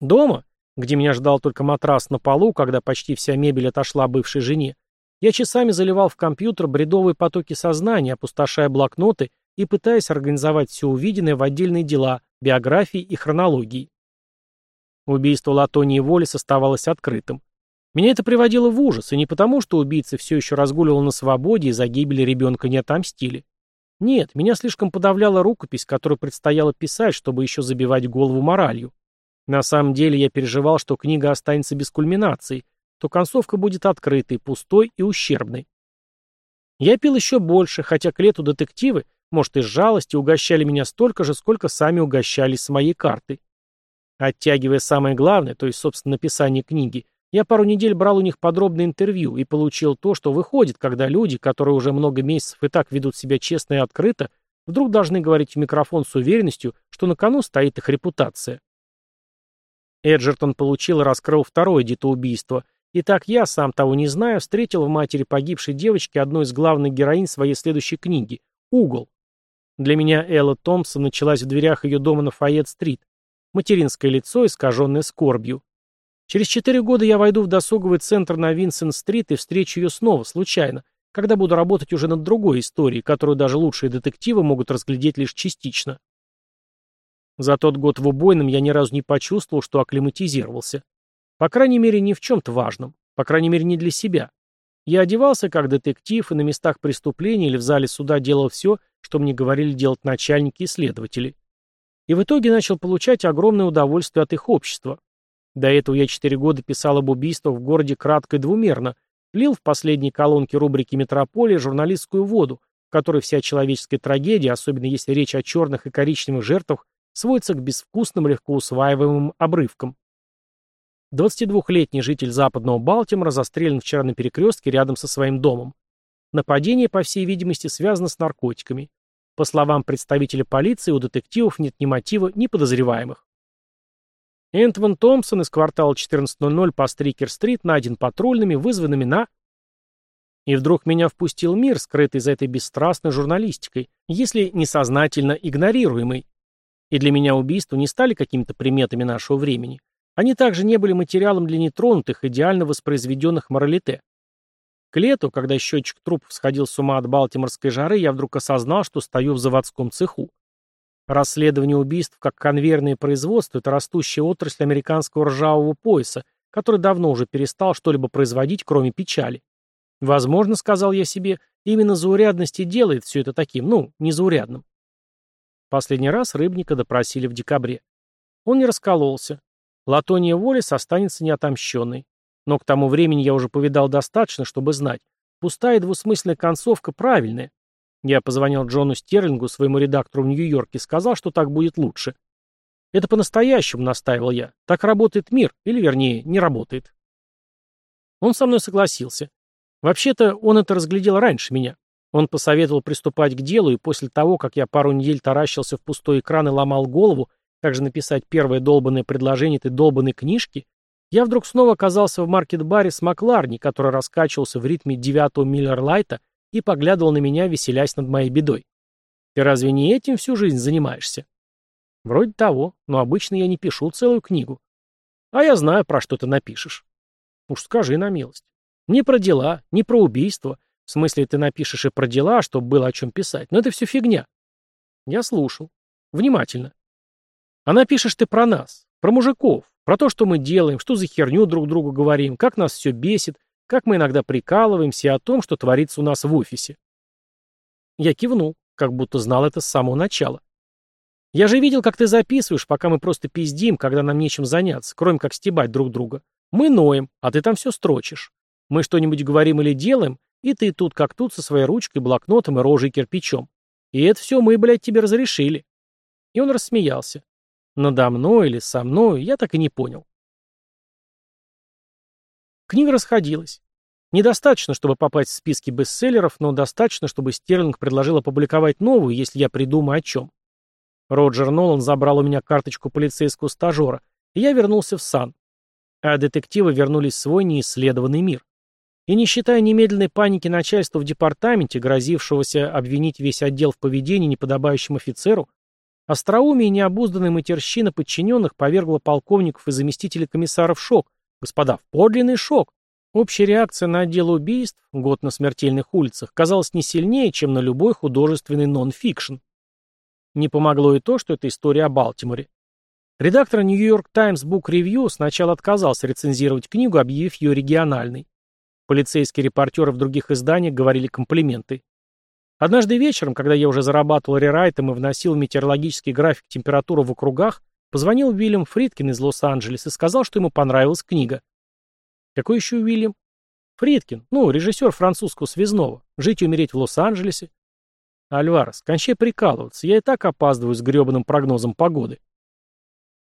Дома, где меня ждал только матрас на полу, когда почти вся мебель отошла бывшей жене, я часами заливал в компьютер бредовые потоки сознания, опустошая блокноты и пытаясь организовать все увиденное в отдельные дела, биографии и хронологии. Убийство Латонии Волис оставалось открытым. Меня это приводило в ужас, и не потому, что убийцы все еще разгуливал на свободе и за гибель ребенка не отомстили. Нет, меня слишком подавляла рукопись, которую предстояло писать, чтобы еще забивать голову моралью. На самом деле я переживал, что книга останется без кульминации, то концовка будет открытой, пустой и ущербной. Я пил еще больше, хотя к лету детективы, может, из жалости, угощали меня столько же, сколько сами угощались с моей карты. Оттягивая самое главное, то есть, собственно, написание книги, я пару недель брал у них подробное интервью и получил то, что выходит, когда люди, которые уже много месяцев и так ведут себя честно и открыто, вдруг должны говорить в микрофон с уверенностью, что на кону стоит их репутация. Эджертон получил и раскрыл второе детоубийство, и так я, сам того не зная, встретил в матери погибшей девочки одну из главных героинь своей следующей книги — «Угол». Для меня Элла Томпсон началась в дверях ее дома на Файет-стрит, материнское лицо, искаженное скорбью. Через четыре года я войду в досуговый центр на Винсент-стрит и встречу ее снова, случайно, когда буду работать уже над другой историей, которую даже лучшие детективы могут разглядеть лишь частично. За тот год в убойном я ни разу не почувствовал, что акклиматизировался. По крайней мере, не в чем-то важном. По крайней мере, не для себя. Я одевался как детектив и на местах преступления или в зале суда делал все, что мне говорили делать начальники и следователи и в итоге начал получать огромное удовольствие от их общества. До этого я четыре года писал об убийствах в городе кратко и двумерно, лил в последней колонке рубрики «Метрополия» журналистскую воду, в которой вся человеческая трагедия, особенно если речь о черных и коричневых жертвах, сводится к безвкусным, легко усваиваемым обрывкам. 22-летний житель западного Балтимора застрелен вчера на перекрестке рядом со своим домом. Нападение, по всей видимости, связано с наркотиками. По словам представителя полиции, у детективов нет ни мотива, ни подозреваемых. Энтван Томпсон из квартала 1400 по Стрикер-стрит найден патрульными, вызванными на... И вдруг меня впустил мир, скрытый за этой бесстрастной журналистикой, если несознательно игнорируемый. И для меня убийства не стали какими-то приметами нашего времени. Они также не были материалом для нетронутых, идеально воспроизведенных моралите. К лету, когда счетчик трупов сходил с ума от балтиморской жары, я вдруг осознал, что стою в заводском цеху. Расследование убийств как конвейерное производство – это растущая отрасль американского ржавого пояса, который давно уже перестал что-либо производить, кроме печали. Возможно, сказал я себе, именно заурядность и делает все это таким, ну, незаурядным. Последний раз Рыбника допросили в декабре. Он не раскололся. Латония Волес останется неотомщенной. Но к тому времени я уже повидал достаточно, чтобы знать. Пустая двусмысленная концовка правильная. Я позвонил Джону Стерлингу, своему редактору в Нью-Йорке, сказал, что так будет лучше. Это по-настоящему, настаивал я. Так работает мир, или вернее, не работает. Он со мной согласился. Вообще-то, он это разглядел раньше меня. Он посоветовал приступать к делу, и после того, как я пару недель таращился в пустой экран и ломал голову, как же написать первое долбанное предложение этой долбанной книжки, я вдруг снова оказался в маркет-баре с Макларни, который раскачивался в ритме девятого Миллер-Лайта и поглядывал на меня, веселясь над моей бедой. Ты разве не этим всю жизнь занимаешься? Вроде того, но обычно я не пишу целую книгу. А я знаю, про что ты напишешь. Уж скажи на милость. Не про дела, не про убийство. В смысле, ты напишешь и про дела, чтобы было о чем писать. Но это все фигня. Я слушал. Внимательно. А напишешь ты про нас, про мужиков, про то, что мы делаем, что за херню друг другу говорим, как нас все бесит, как мы иногда прикалываемся о том, что творится у нас в офисе. Я кивнул, как будто знал это с самого начала. Я же видел, как ты записываешь, пока мы просто пиздим, когда нам нечем заняться, кроме как стебать друг друга. Мы ноем, а ты там все строчишь. Мы что-нибудь говорим или делаем, и ты тут как тут со своей ручкой, блокнотом и рожей кирпичом. И это все мы, блядь, тебе разрешили. И он рассмеялся. Надо мной или со мной, я так и не понял. Книга расходилась. Недостаточно, чтобы попасть в списки бестселлеров, но достаточно, чтобы Стерлинг предложил опубликовать новую, если я придумаю о чем. Роджер Нолан забрал у меня карточку полицейского стажера, и я вернулся в сан. А детективы вернулись в свой неисследованный мир. И не считая немедленной паники начальства в департаменте, грозившегося обвинить весь отдел в поведении неподобающим офицеру, остроумие и необузданная матерщина подчиненных повергла полковников и заместителей комиссара в шок. Господа, подлинный шок. Общая реакция на отдел убийств, год на смертельных улицах, казалась не сильнее, чем на любой художественный нон-фикшн. Не помогло и то, что это история о Балтиморе. Редактор Нью-Йорк Таймс Book Review сначала отказался рецензировать книгу, объявив ее региональной. Полицейские репортеры в других изданиях говорили комплименты. Однажды вечером, когда я уже зарабатывал рерайтом и вносил метеорологический график температуру в округах, позвонил Уильям Фридкин из Лос-Анджелеса и сказал, что ему понравилась книга. Какой еще Уильям? Фридкин, ну, режиссер французского связного. Жить и умереть в Лос-Анджелесе. Альварес, кончай прикалываться, я и так опаздываю с гребаным прогнозом погоды.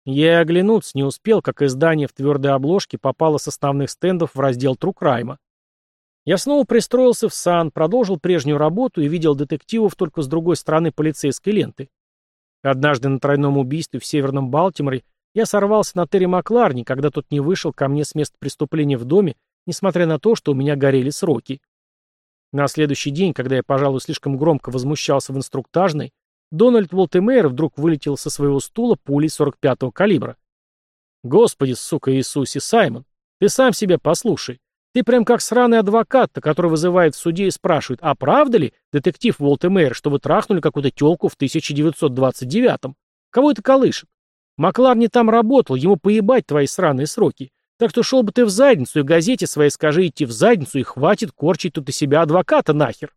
Я и оглянуться не успел, как издание в твердой обложке попало с основных стендов в раздел Трукрайма. Я снова пристроился в сан, продолжил прежнюю работу и видел детективов только с другой стороны полицейской ленты. Однажды на тройном убийстве в Северном Балтиморе я сорвался на Терри Макларни, когда тот не вышел ко мне с места преступления в доме, несмотря на то, что у меня горели сроки. На следующий день, когда я, пожалуй, слишком громко возмущался в инструктажной, Дональд Волтемейр вдруг вылетел со своего стула пулей 45-го калибра. «Господи, сука Иисусе, Саймон, ты сам себя послушай. Ты прям как сраный адвокат-то, который вызывает в суде и спрашивает, а правда ли, детектив Волтемейр, что вы трахнули какую-то тёлку в 1929-м? Кого это колышет? Маклар не там работал, ему поебать твои сраные сроки. Так что шел бы ты в задницу и газете своей скажи идти в задницу и хватит корчить тут из себя адвоката нахер.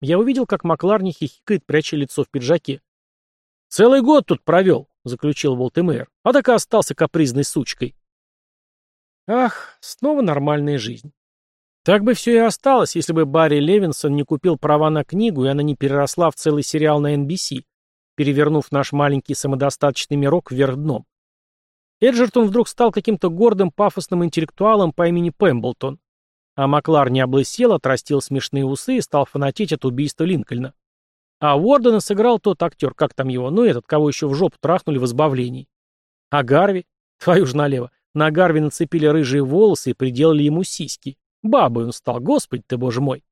Я увидел, как Макларни хихикает, пряча лицо в пиджаке. «Целый год тут провел», — заключил Волтемейр, «а так и остался капризной сучкой». Ах, снова нормальная жизнь. Так бы все и осталось, если бы Барри Левинсон не купил права на книгу, и она не переросла в целый сериал на NBC, перевернув наш маленький самодостаточный мирок вверх дном. Эджертон вдруг стал каким-то гордым пафосным интеллектуалом по имени Пемблтон. А Маклар не облысел, отрастил смешные усы и стал фанатеть от убийства Линкольна. А Уордена сыграл тот актер, как там его, ну этот, кого еще в жопу трахнули в избавлении. А Гарви? Твою ж налево. На Гарви нацепили рыжие волосы и приделали ему сиськи. Бабой он стал, господи ты, боже мой.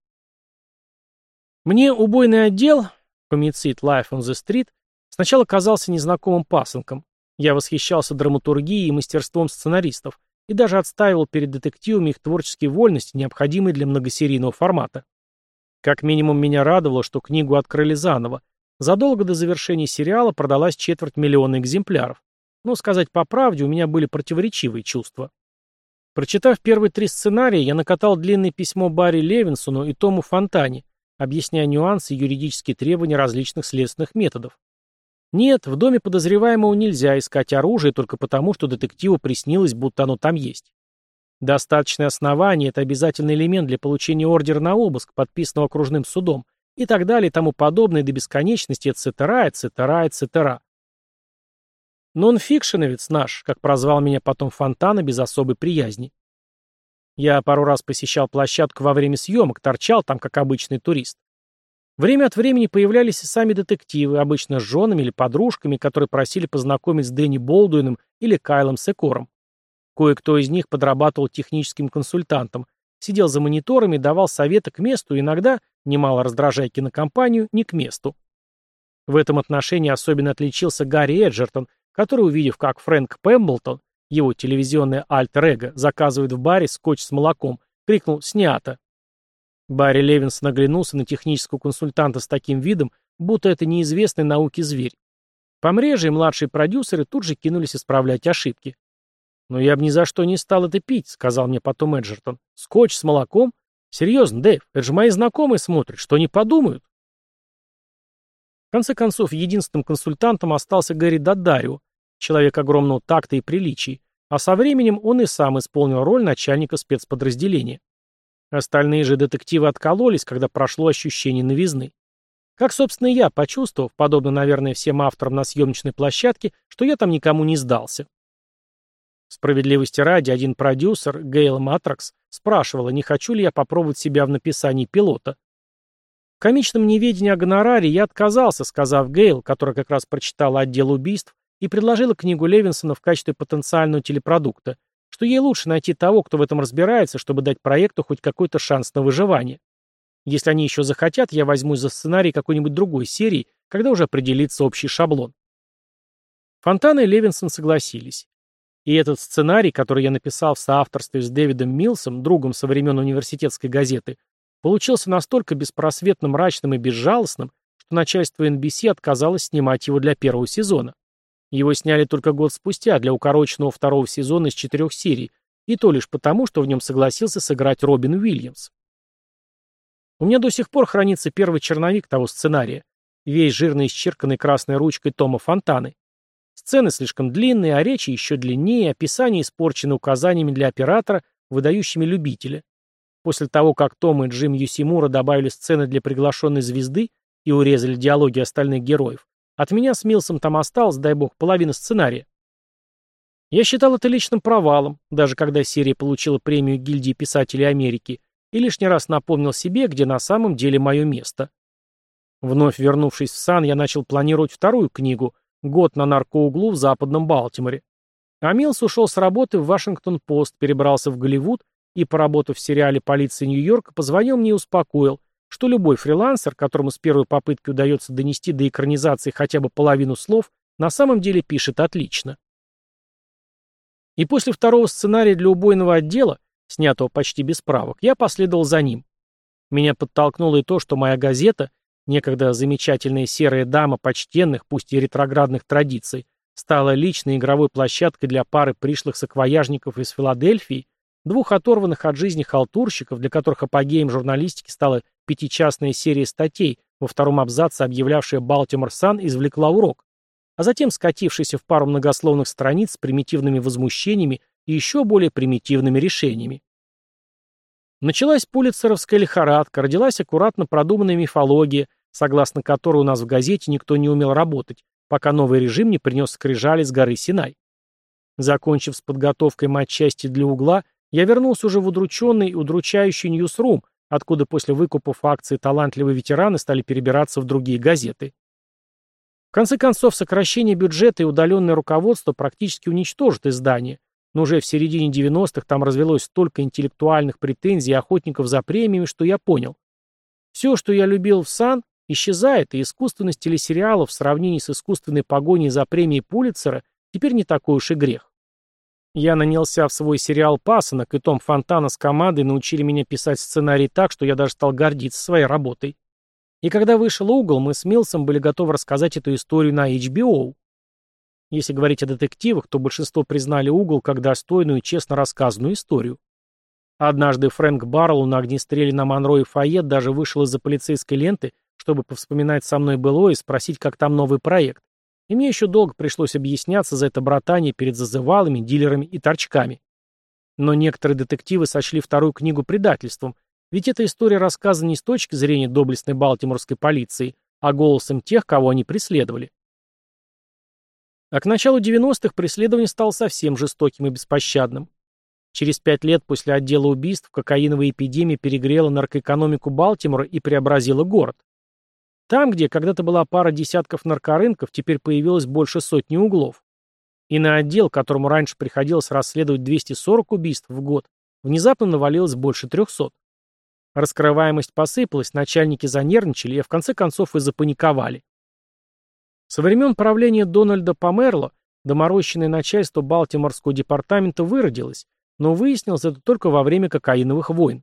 Мне убойный отдел, Homicide Life on the Street, сначала казался незнакомым пасынком. Я восхищался драматургией и мастерством сценаристов и даже отстаивал перед детективами их творческие вольности, необходимые для многосерийного формата. Как минимум меня радовало, что книгу открыли заново. Задолго до завершения сериала продалась четверть миллиона экземпляров. Но, сказать по правде, у меня были противоречивые чувства. Прочитав первые три сценария, я накатал длинное письмо Барри Левинсону и Тому Фонтане, объясняя нюансы и юридические требования различных следственных методов. Нет, в доме подозреваемого нельзя искать оружие только потому, что детективу приснилось, будто оно там есть. Достаточное основание – это обязательный элемент для получения ордера на обыск, подписанного окружным судом, и так далее и тому подобное до бесконечности, etc., etc., etc. Нонфикшеновец наш, как прозвал меня потом Фонтана без особой приязни. Я пару раз посещал площадку во время съемок, торчал там, как обычный турист. Время от времени появлялись и сами детективы, обычно с женами или подружками, которые просили познакомить с Дэнни Болдуином или Кайлом Секором. Кое-кто из них подрабатывал техническим консультантом, сидел за мониторами, давал советы к месту, иногда, немало раздражая кинокомпанию, не к месту. В этом отношении особенно отличился Гарри Эджертон, который, увидев, как Фрэнк Пемблтон, его телевизионное альтер-эго, заказывает в баре скотч с молоком, крикнул «Снято!». Барри Левинсон оглянулся на технического консультанта с таким видом, будто это неизвестный науке зверь. Помреже и младшие продюсеры тут же кинулись исправлять ошибки. «Но я бы ни за что не стал это пить», — сказал мне потом Эджертон. «Скотч с молоком? Серьезно, Дэйв, это же мои знакомые смотрят, что они подумают?» В конце концов, единственным консультантом остался Гэри Дадарио, человек огромного такта и приличий, а со временем он и сам исполнил роль начальника спецподразделения. Остальные же детективы откололись, когда прошло ощущение новизны. Как, собственно, я, почувствовав, подобно, наверное, всем авторам на съемочной площадке, что я там никому не сдался. Справедливости ради, один продюсер, Гейл Матракс, спрашивала, не хочу ли я попробовать себя в написании пилота. В комичном неведении о гонораре я отказался, сказав Гейл, которая как раз прочитала отдел убийств, и предложила книгу Левинсона в качестве потенциального телепродукта, что ей лучше найти того, кто в этом разбирается, чтобы дать проекту хоть какой-то шанс на выживание. Если они еще захотят, я возьмусь за сценарий какой-нибудь другой серии, когда уже определится общий шаблон. Фонтана и Левинсон согласились. И этот сценарий, который я написал в соавторстве с Дэвидом Милсом, другом со времен университетской газеты, получился настолько беспросветно мрачным и безжалостным, что начальство NBC отказалось снимать его для первого сезона. Его сняли только год спустя для укороченного второго сезона из четырех серий, и то лишь потому, что в нем согласился сыграть Робин Уильямс. У меня до сих пор хранится первый черновик того сценария, весь жирно исчерканный красной ручкой Тома Фонтаны. Сцены слишком длинные, а речи еще длиннее, описание испорчено указаниями для оператора, выдающими любителя. После того, как Том и Джим Юсимура добавили сцены для приглашенной звезды и урезали диалоги остальных героев, от меня с Милсом там осталось, дай бог, половина сценария. Я считал это личным провалом, даже когда серия получила премию гильдии писателей Америки, и лишний раз напомнил себе, где на самом деле мое место. Вновь вернувшись в Сан, я начал планировать вторую книгу — Год на наркоуглу в западном Балтиморе. А Милс ушел с работы в Вашингтон-Пост, перебрался в Голливуд и, поработав в сериале «Полиция Нью-Йорка», позвонил мне и успокоил, что любой фрилансер, которому с первой попытки удается донести до экранизации хотя бы половину слов, на самом деле пишет отлично. И после второго сценария для убойного отдела, снятого почти без правок, я последовал за ним. Меня подтолкнуло и то, что моя газета, Некогда замечательная серая дама почтенных, пусть и ретроградных традиций, стала личной игровой площадкой для пары пришлых саквояжников из Филадельфии, двух оторванных от жизни халтурщиков, для которых апогеем журналистики стала пятичастная серия статей, во втором абзаце объявлявшая «Балтимор Сан» извлекла урок, а затем скатившаяся в пару многословных страниц с примитивными возмущениями и еще более примитивными решениями. Началась пулицеровская лихорадка, родилась аккуратно продуманная мифология, согласно которой у нас в газете никто не умел работать, пока новый режим не принес скрижали с горы Синай. Закончив с подготовкой матчасти для угла, я вернулся уже в удрученный и удручающий Ньюсрум, откуда после выкупов акций талантливые ветераны стали перебираться в другие газеты. В конце концов, сокращение бюджета и удаленное руководство практически уничтожит издание, но уже в середине 90-х там развелось столько интеллектуальных претензий охотников за премиями, что я понял. Все, что я любил в Сан, исчезает, и искусственность телесериалов в сравнении с искусственной погоней за премией Пулитцера теперь не такой уж и грех. Я нанялся в свой сериал «Пасынок», и Том Фонтана с командой научили меня писать сценарий так, что я даже стал гордиться своей работой. И когда вышел «Угол», мы с Милсом были готовы рассказать эту историю на HBO. Если говорить о детективах, то большинство признали «Угол» как достойную и честно рассказанную историю. Однажды Фрэнк Баррелл на огнестреле на Монро и Файет даже вышел из-за полицейской ленты чтобы повспоминать со мной было и спросить, как там новый проект. И мне еще долго пришлось объясняться за это братание перед зазывалами, дилерами и торчками. Но некоторые детективы сочли вторую книгу предательством, ведь эта история рассказана не с точки зрения доблестной балтиморской полиции, а голосом тех, кого они преследовали. А к началу 90-х преследование стало совсем жестоким и беспощадным. Через пять лет после отдела убийств кокаиновая эпидемия перегрела наркоэкономику Балтимора и преобразила город. Там, где когда-то была пара десятков наркорынков, теперь появилось больше сотни углов. И на отдел, которому раньше приходилось расследовать 240 убийств в год, внезапно навалилось больше 300. Раскрываемость посыпалась, начальники занервничали и в конце концов и запаниковали. Со времен правления Дональда Померло доморощенное начальство Балтиморского департамента выродилось, но выяснилось это только во время кокаиновых войн.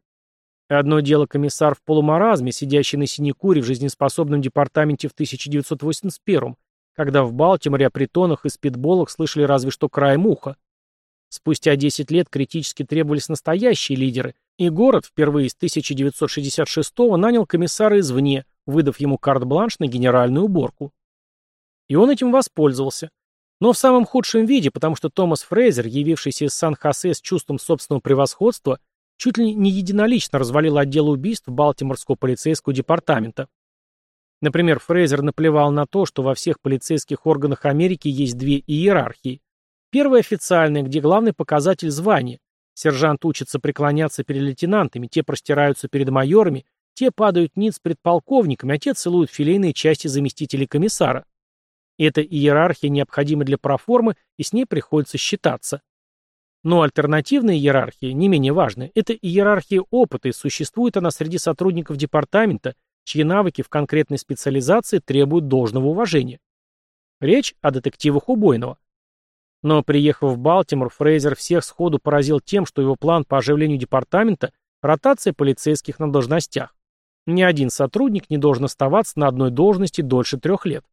Одно дело комиссар в полумаразме, сидящий на синекуре в жизнеспособном департаменте в 1981 когда в Балтиморе о притонах и спидболах слышали разве что край муха. Спустя 10 лет критически требовались настоящие лидеры, и город впервые с 1966 нанял комиссара извне, выдав ему карт-бланш на генеральную уборку. И он этим воспользовался. Но в самом худшем виде, потому что Томас Фрейзер, явившийся из Сан-Хосе с чувством собственного превосходства, чуть ли не единолично развалил отдел убийств Балтиморского полицейского департамента. Например, Фрейзер наплевал на то, что во всех полицейских органах Америки есть две иерархии. Первая официальная, где главный показатель звания. Сержант учится преклоняться перед лейтенантами, те простираются перед майорами, те падают ниц пред полковниками, а те целуют филейные части заместителей комиссара. Эта иерархия необходима для проформы, и с ней приходится считаться. Но альтернативная иерархия, не менее важная, это иерархия опыта, и существует она среди сотрудников департамента, чьи навыки в конкретной специализации требуют должного уважения. Речь о детективах убойного. Но, приехав в Балтимор, Фрейзер всех сходу поразил тем, что его план по оживлению департамента – ротация полицейских на должностях. Ни один сотрудник не должен оставаться на одной должности дольше трех лет.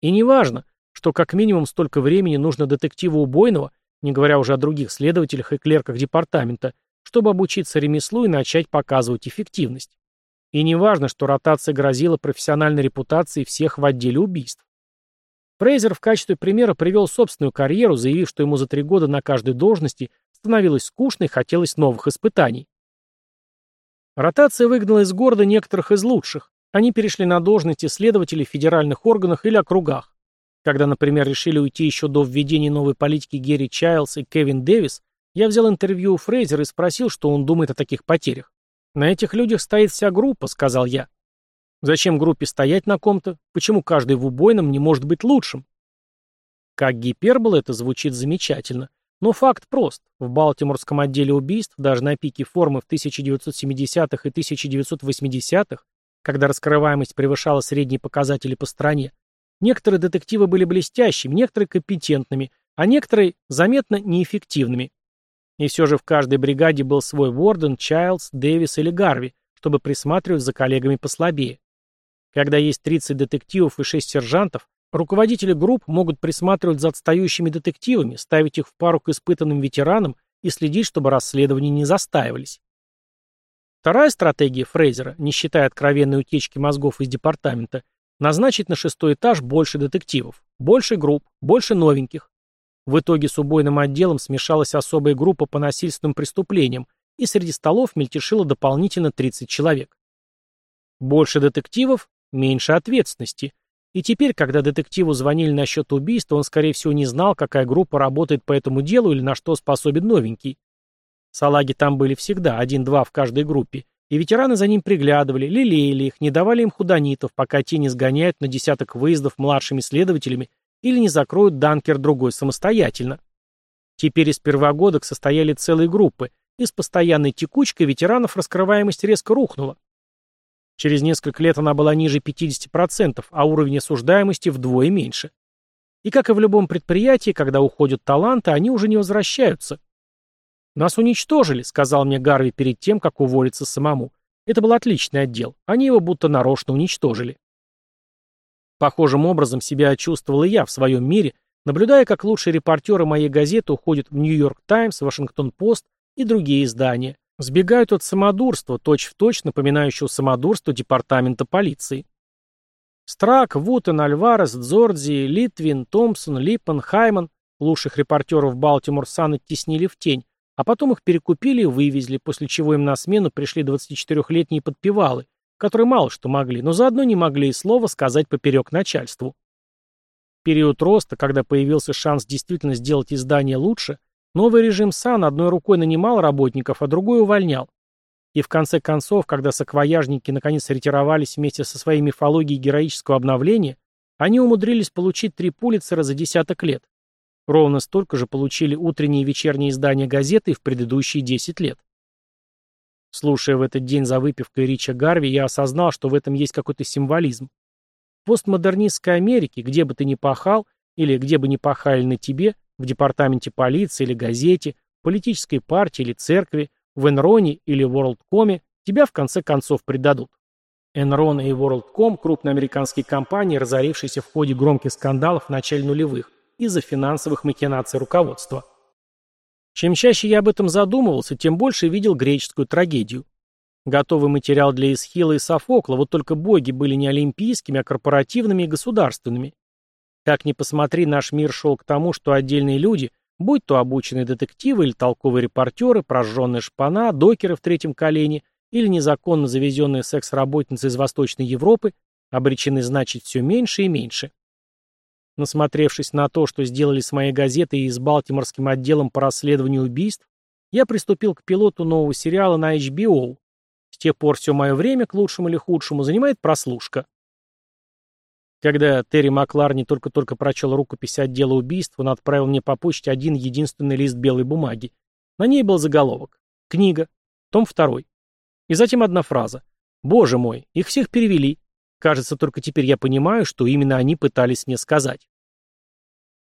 И не важно, что как минимум столько времени нужно детективу убойного – не говоря уже о других следователях и клерках департамента, чтобы обучиться ремеслу и начать показывать эффективность. И не важно, что ротация грозила профессиональной репутацией всех в отделе убийств. Фрейзер в качестве примера привел собственную карьеру, заявив, что ему за три года на каждой должности становилось скучно и хотелось новых испытаний. Ротация выгнала из города некоторых из лучших. Они перешли на должности следователей в федеральных органах или округах. Когда, например, решили уйти еще до введения новой политики Герри Чайлз и Кевин Дэвис, я взял интервью у Фрейзера и спросил, что он думает о таких потерях. «На этих людях стоит вся группа», — сказал я. «Зачем группе стоять на ком-то? Почему каждый в убойном не может быть лучшим?» Как гипербола это звучит замечательно. Но факт прост. В Балтиморском отделе убийств, даже на пике формы в 1970-х и 1980-х, когда раскрываемость превышала средние показатели по стране, Некоторые детективы были блестящими, некоторые компетентными, а некоторые заметно неэффективными. И все же в каждой бригаде был свой Ворден, Чайлдс, Дэвис или Гарви, чтобы присматривать за коллегами послабее. Когда есть 30 детективов и 6 сержантов, руководители групп могут присматривать за отстающими детективами, ставить их в пару к испытанным ветеранам и следить, чтобы расследования не застаивались. Вторая стратегия Фрейзера, не считая откровенной утечки мозгов из департамента, Назначить на шестой этаж больше детективов, больше групп, больше новеньких. В итоге с убойным отделом смешалась особая группа по насильственным преступлениям, и среди столов мельтешило дополнительно 30 человек. Больше детективов, меньше ответственности. И теперь, когда детективу звонили насчет убийства, он, скорее всего, не знал, какая группа работает по этому делу или на что способен новенький. Салаги там были всегда, один-два в каждой группе, и ветераны за ним приглядывали, лелеяли их, не давали им худонитов, пока те не сгоняют на десяток выездов младшими следователями или не закроют данкер другой самостоятельно. Теперь из первогодок состояли целые группы, и с постоянной текучкой ветеранов раскрываемость резко рухнула. Через несколько лет она была ниже 50%, а уровень осуждаемости вдвое меньше. И как и в любом предприятии, когда уходят таланты, они уже не возвращаются. «Нас уничтожили», — сказал мне Гарви перед тем, как уволиться самому. Это был отличный отдел. Они его будто нарочно уничтожили. Похожим образом себя чувствовал и я в своем мире, наблюдая, как лучшие репортеры моей газеты уходят в Нью-Йорк Таймс, Вашингтон-Пост и другие издания, сбегают от самодурства, точь-в-точь точь напоминающего самодурство департамента полиции. Страк, Вутен, Альварес, Дзордзи, Литвин, Томпсон, Липпен, Хайман, лучших репортеров Балтимор Сан оттеснили в тень, а потом их перекупили и вывезли, после чего им на смену пришли 24-летние подпевалы, которые мало что могли, но заодно не могли и слова сказать поперек начальству. период роста, когда появился шанс действительно сделать издание лучше, новый режим САН одной рукой нанимал работников, а другой увольнял. И в конце концов, когда саквояжники наконец ретировались вместе со своей мифологией героического обновления, они умудрились получить три пулицера за десяток лет. Ровно столько же получили утренние и вечерние издания газеты в предыдущие 10 лет. Слушая в этот день за выпивкой Рича Гарви, я осознал, что в этом есть какой-то символизм. В постмодернистской Америке, где бы ты ни пахал, или где бы ни пахали на тебе, в департаменте полиции или газете, политической партии или церкви, в Энроне или WorldCom, тебя в конце концов предадут. Enron и WorldCom – крупные американские компании, разорившиеся в ходе громких скандалов в начале нулевых из-за финансовых махинаций руководства. Чем чаще я об этом задумывался, тем больше видел греческую трагедию. Готовый материал для Исхила и Софокла, вот только боги были не олимпийскими, а корпоративными и государственными. Как ни посмотри, наш мир шел к тому, что отдельные люди, будь то обученные детективы или толковые репортеры, прожженные шпана, докеры в третьем колене – или незаконно завезенные секс-работницы из Восточной Европы обречены значить все меньше и меньше. Насмотревшись на то, что сделали с моей газетой и с Балтиморским отделом по расследованию убийств, я приступил к пилоту нового сериала на HBO. С тех пор все мое время, к лучшему или худшему, занимает прослушка. Когда Терри Макларни только-только прочел рукопись отдела убийств, он отправил мне по почте один единственный лист белой бумаги. На ней был заголовок. Книга. Том 2. И затем одна фраза. «Боже мой, их всех перевели. Кажется, только теперь я понимаю, что именно они пытались мне сказать».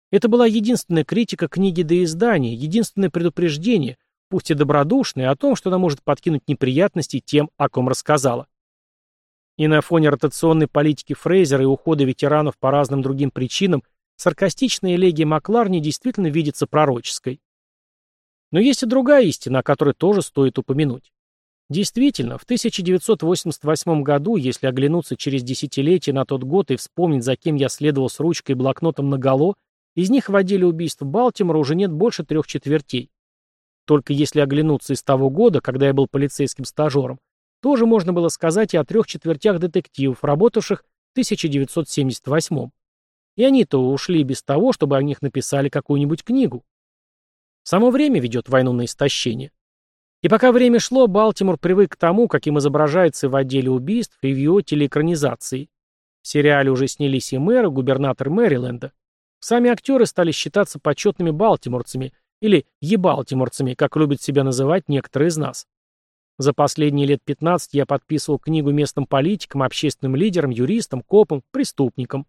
Это была единственная критика книги до издания, единственное предупреждение, пусть и добродушное, о том, что она может подкинуть неприятности тем, о ком рассказала. И на фоне ротационной политики Фрейзера и ухода ветеранов по разным другим причинам саркастичная элегия Макларни действительно видится пророческой. Но есть и другая истина, о которой тоже стоит упомянуть. Действительно, в 1988 году, если оглянуться через десятилетие на тот год и вспомнить, за кем я следовал с ручкой и блокнотом наголо, из них в отделе убийств Балтимора уже нет больше трех четвертей. Только если оглянуться из того года, когда я был полицейским стажером, тоже можно было сказать и о трех четвертях детективов, работавших в 1978 И они-то ушли без того, чтобы о них написали какую-нибудь книгу. Само время ведет войну на истощение. И пока время шло, Балтимор привык к тому, каким изображается в отделе убийств и в его телеэкранизации. В сериале уже снялись и мэр, и губернатор Мэриленда. Сами актеры стали считаться почетными балтиморцами, или ебалтиморцами, как любят себя называть некоторые из нас. За последние лет 15 я подписывал книгу местным политикам, общественным лидерам, юристам, копам, преступникам.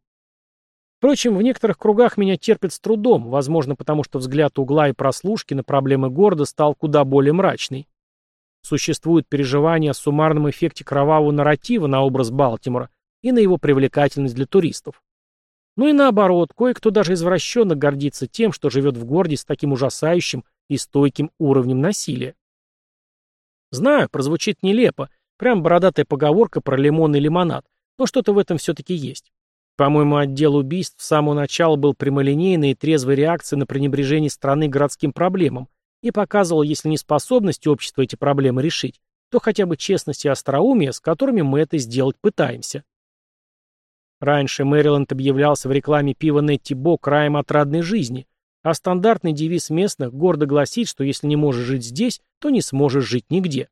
Впрочем, в некоторых кругах меня терпят с трудом, возможно, потому что взгляд угла и прослушки на проблемы города стал куда более мрачный. Существует переживание о суммарном эффекте кровавого нарратива на образ Балтимора и на его привлекательность для туристов. Ну и наоборот, кое-кто даже извращенно гордится тем, что живет в городе с таким ужасающим и стойким уровнем насилия. Знаю, прозвучит нелепо, прям бородатая поговорка про лимон и лимонад, но что-то в этом все-таки есть. По-моему, отдел убийств с самого начала был прямолинейной и трезвой реакцией на пренебрежение страны городским проблемам и показывал, если не способность общества эти проблемы решить, то хотя бы честность и остроумие, с которыми мы это сделать пытаемся. Раньше Мэриленд объявлялся в рекламе пива Нетти Бо краем отрадной жизни, а стандартный девиз местных гордо гласит, что если не можешь жить здесь, то не сможешь жить нигде.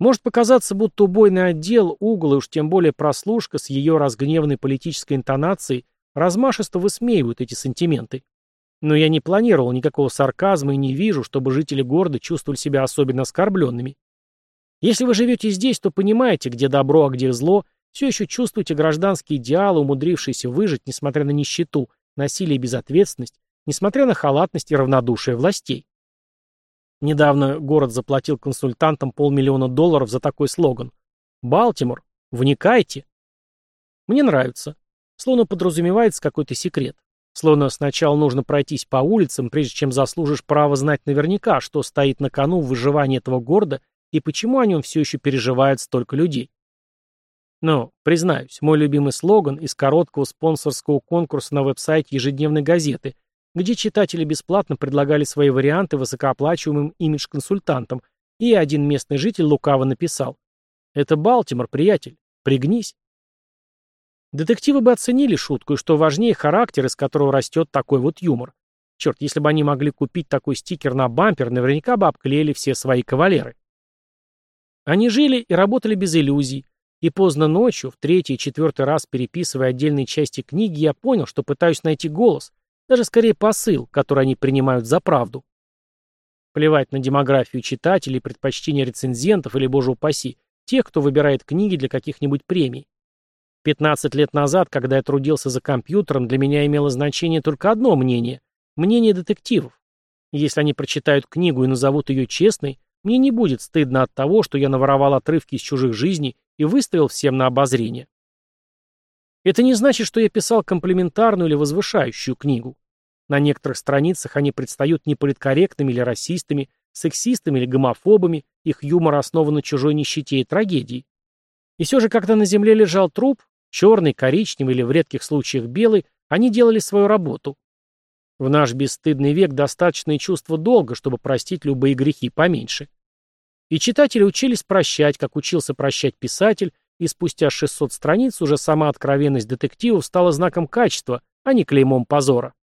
Может показаться, будто убойный отдел, угол и уж тем более прослушка с ее разгневанной политической интонацией размашисто высмеивают эти сентименты. Но я не планировал никакого сарказма и не вижу, чтобы жители города чувствовали себя особенно оскорбленными. Если вы живете здесь, то понимаете, где добро, а где зло, все еще чувствуете гражданские идеалы, умудрившиеся выжить, несмотря на нищету, насилие и безответственность, несмотря на халатность и равнодушие властей. Недавно город заплатил консультантам полмиллиона долларов за такой слоган. «Балтимор, вникайте!» Мне нравится. Словно подразумевается какой-то секрет. Словно сначала нужно пройтись по улицам, прежде чем заслужишь право знать наверняка, что стоит на кону в выживании этого города и почему о нем все еще переживает столько людей. Но, признаюсь, мой любимый слоган из короткого спонсорского конкурса на веб-сайте ежедневной газеты – где читатели бесплатно предлагали свои варианты высокооплачиваемым имидж-консультантам, и один местный житель лукаво написал «Это Балтимор, приятель, пригнись». Детективы бы оценили шутку, и что важнее, характер, из которого растет такой вот юмор. Черт, если бы они могли купить такой стикер на бампер, наверняка бы обклеили все свои кавалеры. Они жили и работали без иллюзий, и поздно ночью, в третий и четвертый раз переписывая отдельные части книги, я понял, что пытаюсь найти голос, даже скорее посыл, который они принимают за правду. Плевать на демографию читателей, предпочтения рецензентов или, боже упаси, тех, кто выбирает книги для каких-нибудь премий. 15 лет назад, когда я трудился за компьютером, для меня имело значение только одно мнение – мнение детективов. Если они прочитают книгу и назовут ее честной, мне не будет стыдно от того, что я наворовал отрывки из чужих жизней и выставил всем на обозрение. Это не значит, что я писал комплиментарную или возвышающую книгу. На некоторых страницах они предстают неполиткорректными или расистами, сексистами или гомофобами, их юмор основан на чужой нищете и трагедии. И все же, когда на земле лежал труп, черный, коричневый или в редких случаях белый, они делали свою работу. В наш бесстыдный век достаточно и чувства долга, чтобы простить любые грехи поменьше. И читатели учились прощать, как учился прощать писатель, и спустя 600 страниц уже сама откровенность детективов стала знаком качества, а не клеймом позора.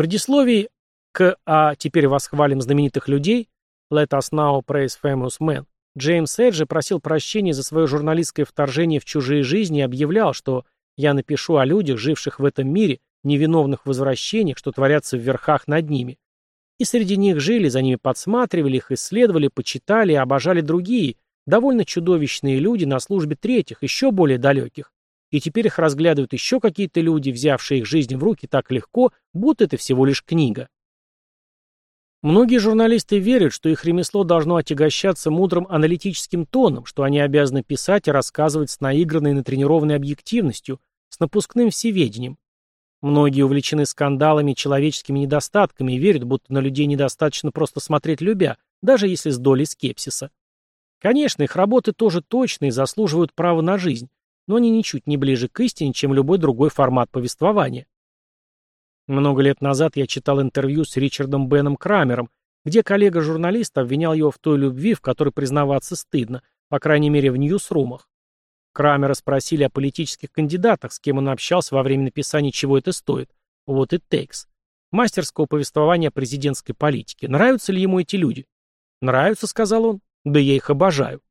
Предисловий к «А теперь восхвалим знаменитых людей» «Let us now praise famous men» Джеймс Эджи просил прощения за свое журналистское вторжение в чужие жизни и объявлял, что «я напишу о людях, живших в этом мире, невиновных возвращениях, что творятся в верхах над ними». И среди них жили, за ними подсматривали, их исследовали, почитали и обожали другие, довольно чудовищные люди на службе третьих, еще более далеких. И теперь их разглядывают еще какие-то люди, взявшие их жизнь в руки так легко, будто это всего лишь книга. Многие журналисты верят, что их ремесло должно отягощаться мудрым аналитическим тоном, что они обязаны писать и рассказывать с наигранной и натренированной объективностью, с напускным всеведением. Многие увлечены скандалами и человеческими недостатками и верят, будто на людей недостаточно просто смотреть любя, даже если с долей скепсиса. Конечно, их работы тоже точны и заслуживают права на жизнь, но они ничуть не ближе к истине, чем любой другой формат повествования. Много лет назад я читал интервью с Ричардом Беном Крамером, где коллега-журналист обвинял его в той любви, в которой признаваться стыдно, по крайней мере в ньюсрумах. Крамера спросили о политических кандидатах, с кем он общался во время написания «Чего это стоит?» Вот и текст. Мастерского повествования о президентской политике. Нравятся ли ему эти люди? «Нравятся», — сказал он. «Да я их обожаю».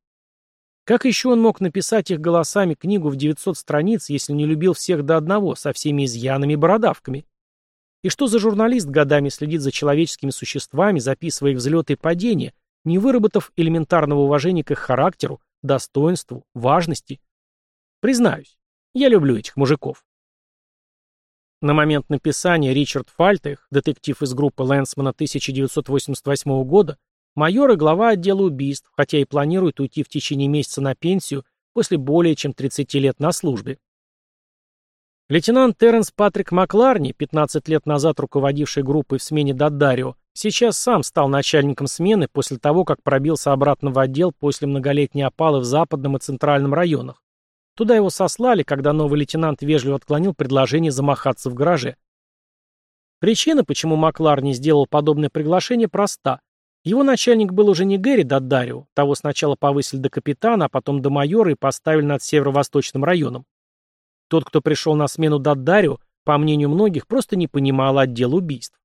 Как еще он мог написать их голосами книгу в 900 страниц, если не любил всех до одного, со всеми изъянами и бородавками? И что за журналист годами следит за человеческими существами, записывая их взлеты и падения, не выработав элементарного уважения к их характеру, достоинству, важности? Признаюсь, я люблю этих мужиков. На момент написания Ричард Фальтех, детектив из группы Лэнсмана 1988 года, майор и глава отдела убийств, хотя и планирует уйти в течение месяца на пенсию после более чем 30 лет на службе. Лейтенант Терренс Патрик Макларни, 15 лет назад руководивший группой в смене Даддарио, сейчас сам стал начальником смены после того, как пробился обратно в отдел после многолетней опалы в западном и центральном районах. Туда его сослали, когда новый лейтенант вежливо отклонил предложение замахаться в гараже. Причина, почему Макларни сделал подобное приглашение, проста. Его начальник был уже не Гэри Даддарио, того сначала повысили до капитана, а потом до майора и поставили над северо-восточным районом. Тот, кто пришел на смену Даддарио, по мнению многих, просто не понимал отдел убийств.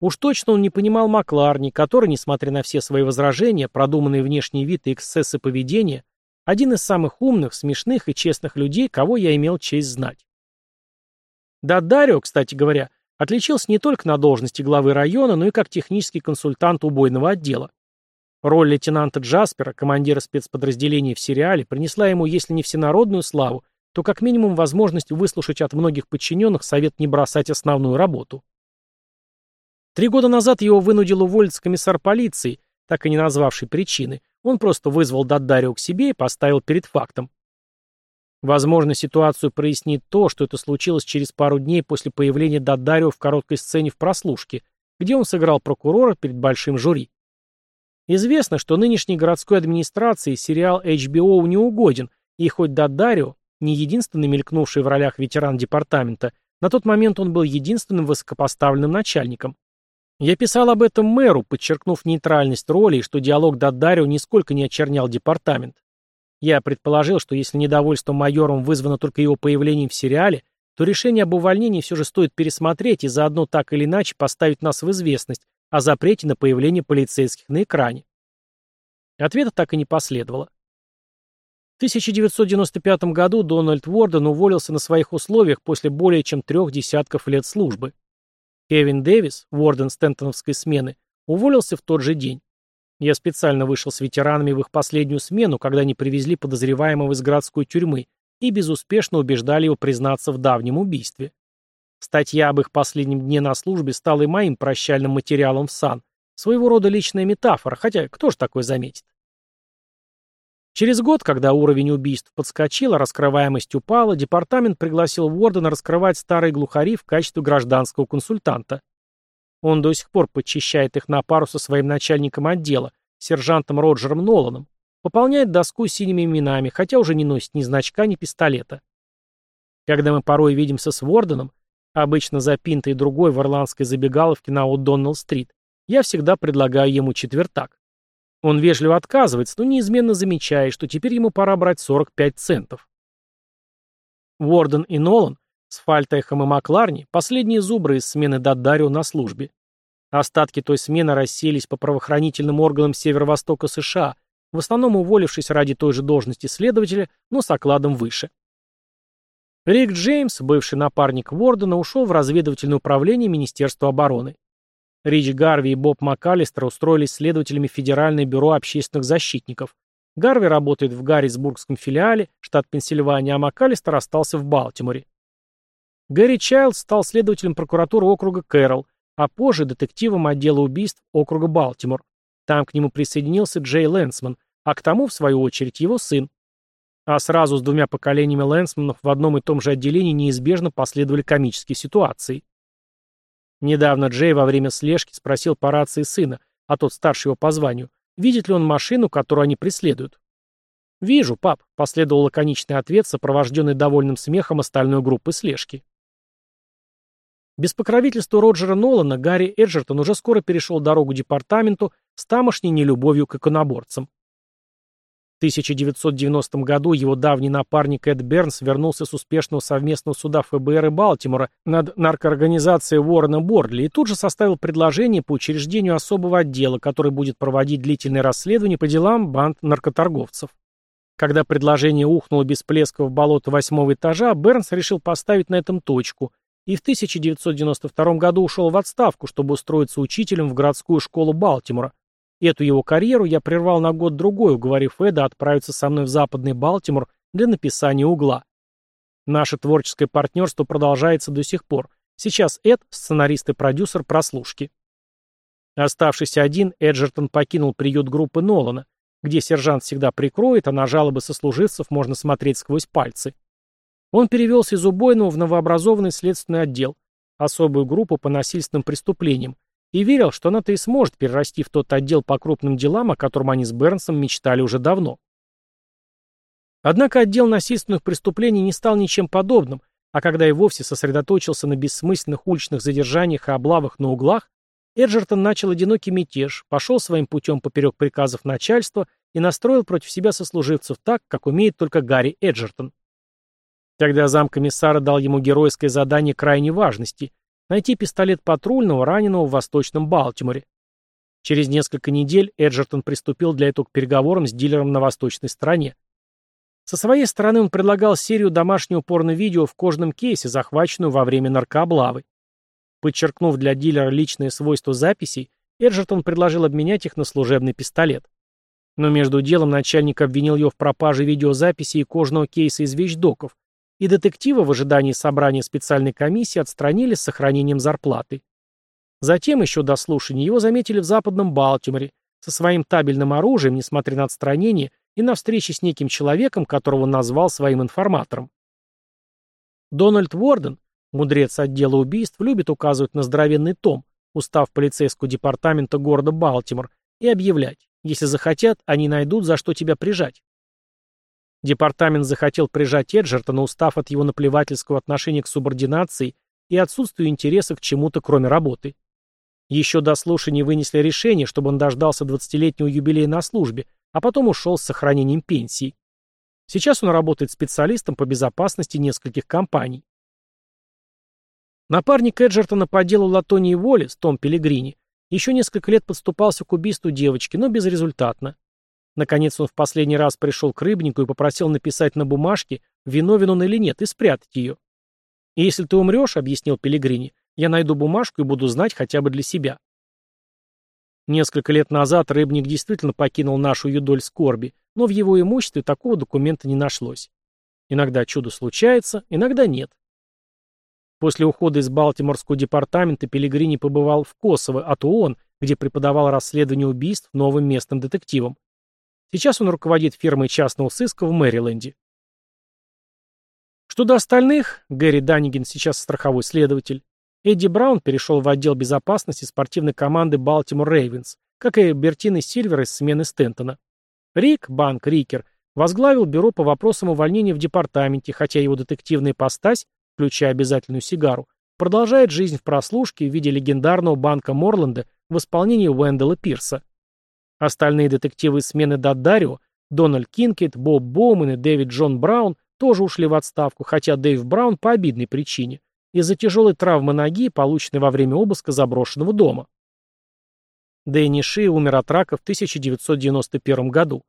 Уж точно он не понимал Макларни, который, несмотря на все свои возражения, продуманный внешний вид и эксцессы поведения, один из самых умных, смешных и честных людей, кого я имел честь знать. Даддарио, кстати говоря, отличился не только на должности главы района, но и как технический консультант убойного отдела. Роль лейтенанта Джаспера, командира спецподразделения в сериале, принесла ему, если не всенародную славу, то как минимум возможность выслушать от многих подчиненных совет не бросать основную работу. Три года назад его вынудил уволиться комиссар полиции, так и не назвавший причины. Он просто вызвал Даддарио к себе и поставил перед фактом. Возможно, ситуацию прояснит то, что это случилось через пару дней после появления Даддарио в короткой сцене в прослушке, где он сыграл прокурора перед большим жюри. Известно, что нынешней городской администрации сериал HBO не угоден, и хоть Даддарио не единственный мелькнувший в ролях ветеран департамента, на тот момент он был единственным высокопоставленным начальником. Я писал об этом мэру, подчеркнув нейтральность роли и что диалог Даддарио нисколько не очернял департамент. Я предположил, что если недовольство майором вызвано только его появлением в сериале, то решение об увольнении все же стоит пересмотреть и заодно так или иначе поставить нас в известность о запрете на появление полицейских на экране. Ответа так и не последовало. 1995 году Дональд Уорден уволился на своих условиях после более чем трех десятков лет службы. Кевин Дэвис, Уорден Стентоновской смены, уволился в тот же день. Я специально вышел с ветеранами в их последнюю смену, когда они привезли подозреваемого из городской тюрьмы и безуспешно убеждали его признаться в давнем убийстве. Статья об их последнем дне на службе стала и моим прощальным материалом в сан. Своего рода личная метафора, хотя кто ж такой заметит? Через год, когда уровень убийств подскочил, а раскрываемость упала, департамент пригласил Уордена раскрывать старые глухари в качестве гражданского консультанта. Он до сих пор подчищает их на пару со своим начальником отдела, сержантом Роджером Ноланом, пополняет доску синими именами, хотя уже не носит ни значка, ни пистолета. Когда мы порой видимся с Уорденом, обычно за пинтой другой в ирландской забегаловке на О'Доннелл-стрит, я всегда предлагаю ему четвертак. Он вежливо отказывается, но неизменно замечает, что теперь ему пора брать 45 центов. Уорден и Нолан с Фальтехом и Макларни – последние зубры из смены Даддарио на службе. Остатки той смены расселись по правоохранительным органам Северо-Востока США, в основном уволившись ради той же должности следователя, но с окладом выше. Рик Джеймс, бывший напарник Уордена, ушел в разведывательное управление Министерства обороны. Рич Гарви и Боб МакАлистер устроились следователями Федеральное бюро общественных защитников. Гарви работает в Гаррисбургском филиале, штат Пенсильвания, а МакАлистер остался в Балтиморе. Гэри Чайлд стал следователем прокуратуры округа Кэрролл, а позже детективом отдела убийств округа Балтимор. Там к нему присоединился Джей Лэнсман, а к тому, в свою очередь, его сын. А сразу с двумя поколениями Лэнсманов в одном и том же отделении неизбежно последовали комические ситуации. Недавно Джей во время слежки спросил по рации сына, а тот старший его по званию, видит ли он машину, которую они преследуют. «Вижу, пап», — последовал лаконичный ответ, сопровожденный довольным смехом остальной группы слежки. Без покровительства Роджера Нолана Гарри Эджертон уже скоро перешел дорогу департаменту с тамошней нелюбовью к иконоборцам. 1990 году его давний напарник Эд Бернс вернулся с успешного совместного суда ФБР и Балтимора над наркоорганизацией Уоррена Бордли и тут же составил предложение по учреждению особого отдела, который будет проводить длительные расследования по делам банд наркоторговцев. Когда предложение ухнуло без плеска в болото восьмого этажа, Бернс решил поставить на этом точку и в 1992 году ушел в отставку, чтобы устроиться учителем в городскую школу Балтимора, Эту его карьеру я прервал на год-другой, уговорив Эда отправиться со мной в Западный Балтимор для написания «Угла». Наше творческое партнерство продолжается до сих пор. Сейчас Эд – сценарист и продюсер прослушки. Оставшись один, Эджертон покинул приют группы Нолана, где сержант всегда прикроет, а на жалобы сослуживцев можно смотреть сквозь пальцы. Он перевелся из убойного в новообразованный следственный отдел, особую группу по насильственным преступлениям, и верил, что она-то и сможет перерасти в тот отдел по крупным делам, о котором они с Бернсом мечтали уже давно. Однако отдел насильственных преступлений не стал ничем подобным, а когда и вовсе сосредоточился на бессмысленных уличных задержаниях и облавах на углах, Эджертон начал одинокий мятеж, пошел своим путем поперек приказов начальства и настроил против себя сослуживцев так, как умеет только Гарри Эджертон. Тогда замкомиссара дал ему геройское задание крайней важности найти пистолет патрульного, раненого в Восточном Балтиморе. Через несколько недель Эджертон приступил для этого к переговорам с дилером на восточной стороне. Со своей стороны он предлагал серию домашнего порно-видео в кожаном кейсе, захваченную во время наркооблавы. Подчеркнув для дилера личные свойства записей, Эджертон предложил обменять их на служебный пистолет. Но между делом начальник обвинил ее в пропаже видеозаписи и кожаного кейса из вещдоков, и детектива в ожидании собрания специальной комиссии отстранили с сохранением зарплаты. Затем, еще до слушания, его заметили в западном Балтиморе со своим табельным оружием, несмотря на отстранение, и на встрече с неким человеком, которого он назвал своим информатором. Дональд Уорден, мудрец отдела убийств, любит указывать на здоровенный том, устав полицейского департамента города Балтимор, и объявлять, если захотят, они найдут, за что тебя прижать. Департамент захотел прижать Эджертона, устав от его наплевательского отношения к субординации и отсутствию интереса к чему-то, кроме работы. Еще до слушания вынесли решение, чтобы он дождался 20-летнего юбилея на службе, а потом ушел с сохранением пенсии. Сейчас он работает специалистом по безопасности нескольких компаний. Напарник Эджертона по делу Латонии Уоллес, Том Пелегрини, еще несколько лет подступался к убийству девочки, но безрезультатно. Наконец он в последний раз пришел к рыбнику и попросил написать на бумажке, виновен он или нет, и спрятать ее. «И если ты умрешь, — объяснил Пелигрини, — я найду бумажку и буду знать хотя бы для себя». Несколько лет назад рыбник действительно покинул нашу юдоль скорби, но в его имуществе такого документа не нашлось. Иногда чудо случается, иногда нет. После ухода из Балтиморского департамента Пелигрини побывал в Косово, а то он, где преподавал расследование убийств новым местным детективам. Сейчас он руководит фирмой частного сыска в Мэриленде. Что до остальных, Гэри Даннигин сейчас страховой следователь. Эдди Браун перешел в отдел безопасности спортивной команды Балтимор Рейвенс, как и Бертина Сильвер из смены Стентона. Рик, банк Рикер, возглавил бюро по вопросам увольнения в департаменте, хотя его детективная постась, включая обязательную сигару, продолжает жизнь в прослушке в виде легендарного банка Морленда в исполнении Уэндела Пирса. Остальные детективы смены Даддарио, Дональд Кинкет, Боб Боуман и Дэвид Джон Браун тоже ушли в отставку, хотя Дэйв Браун по обидной причине – из-за тяжелой травмы ноги, полученной во время обыска заброшенного дома. Дэнни Ши умер от рака в 1991 году.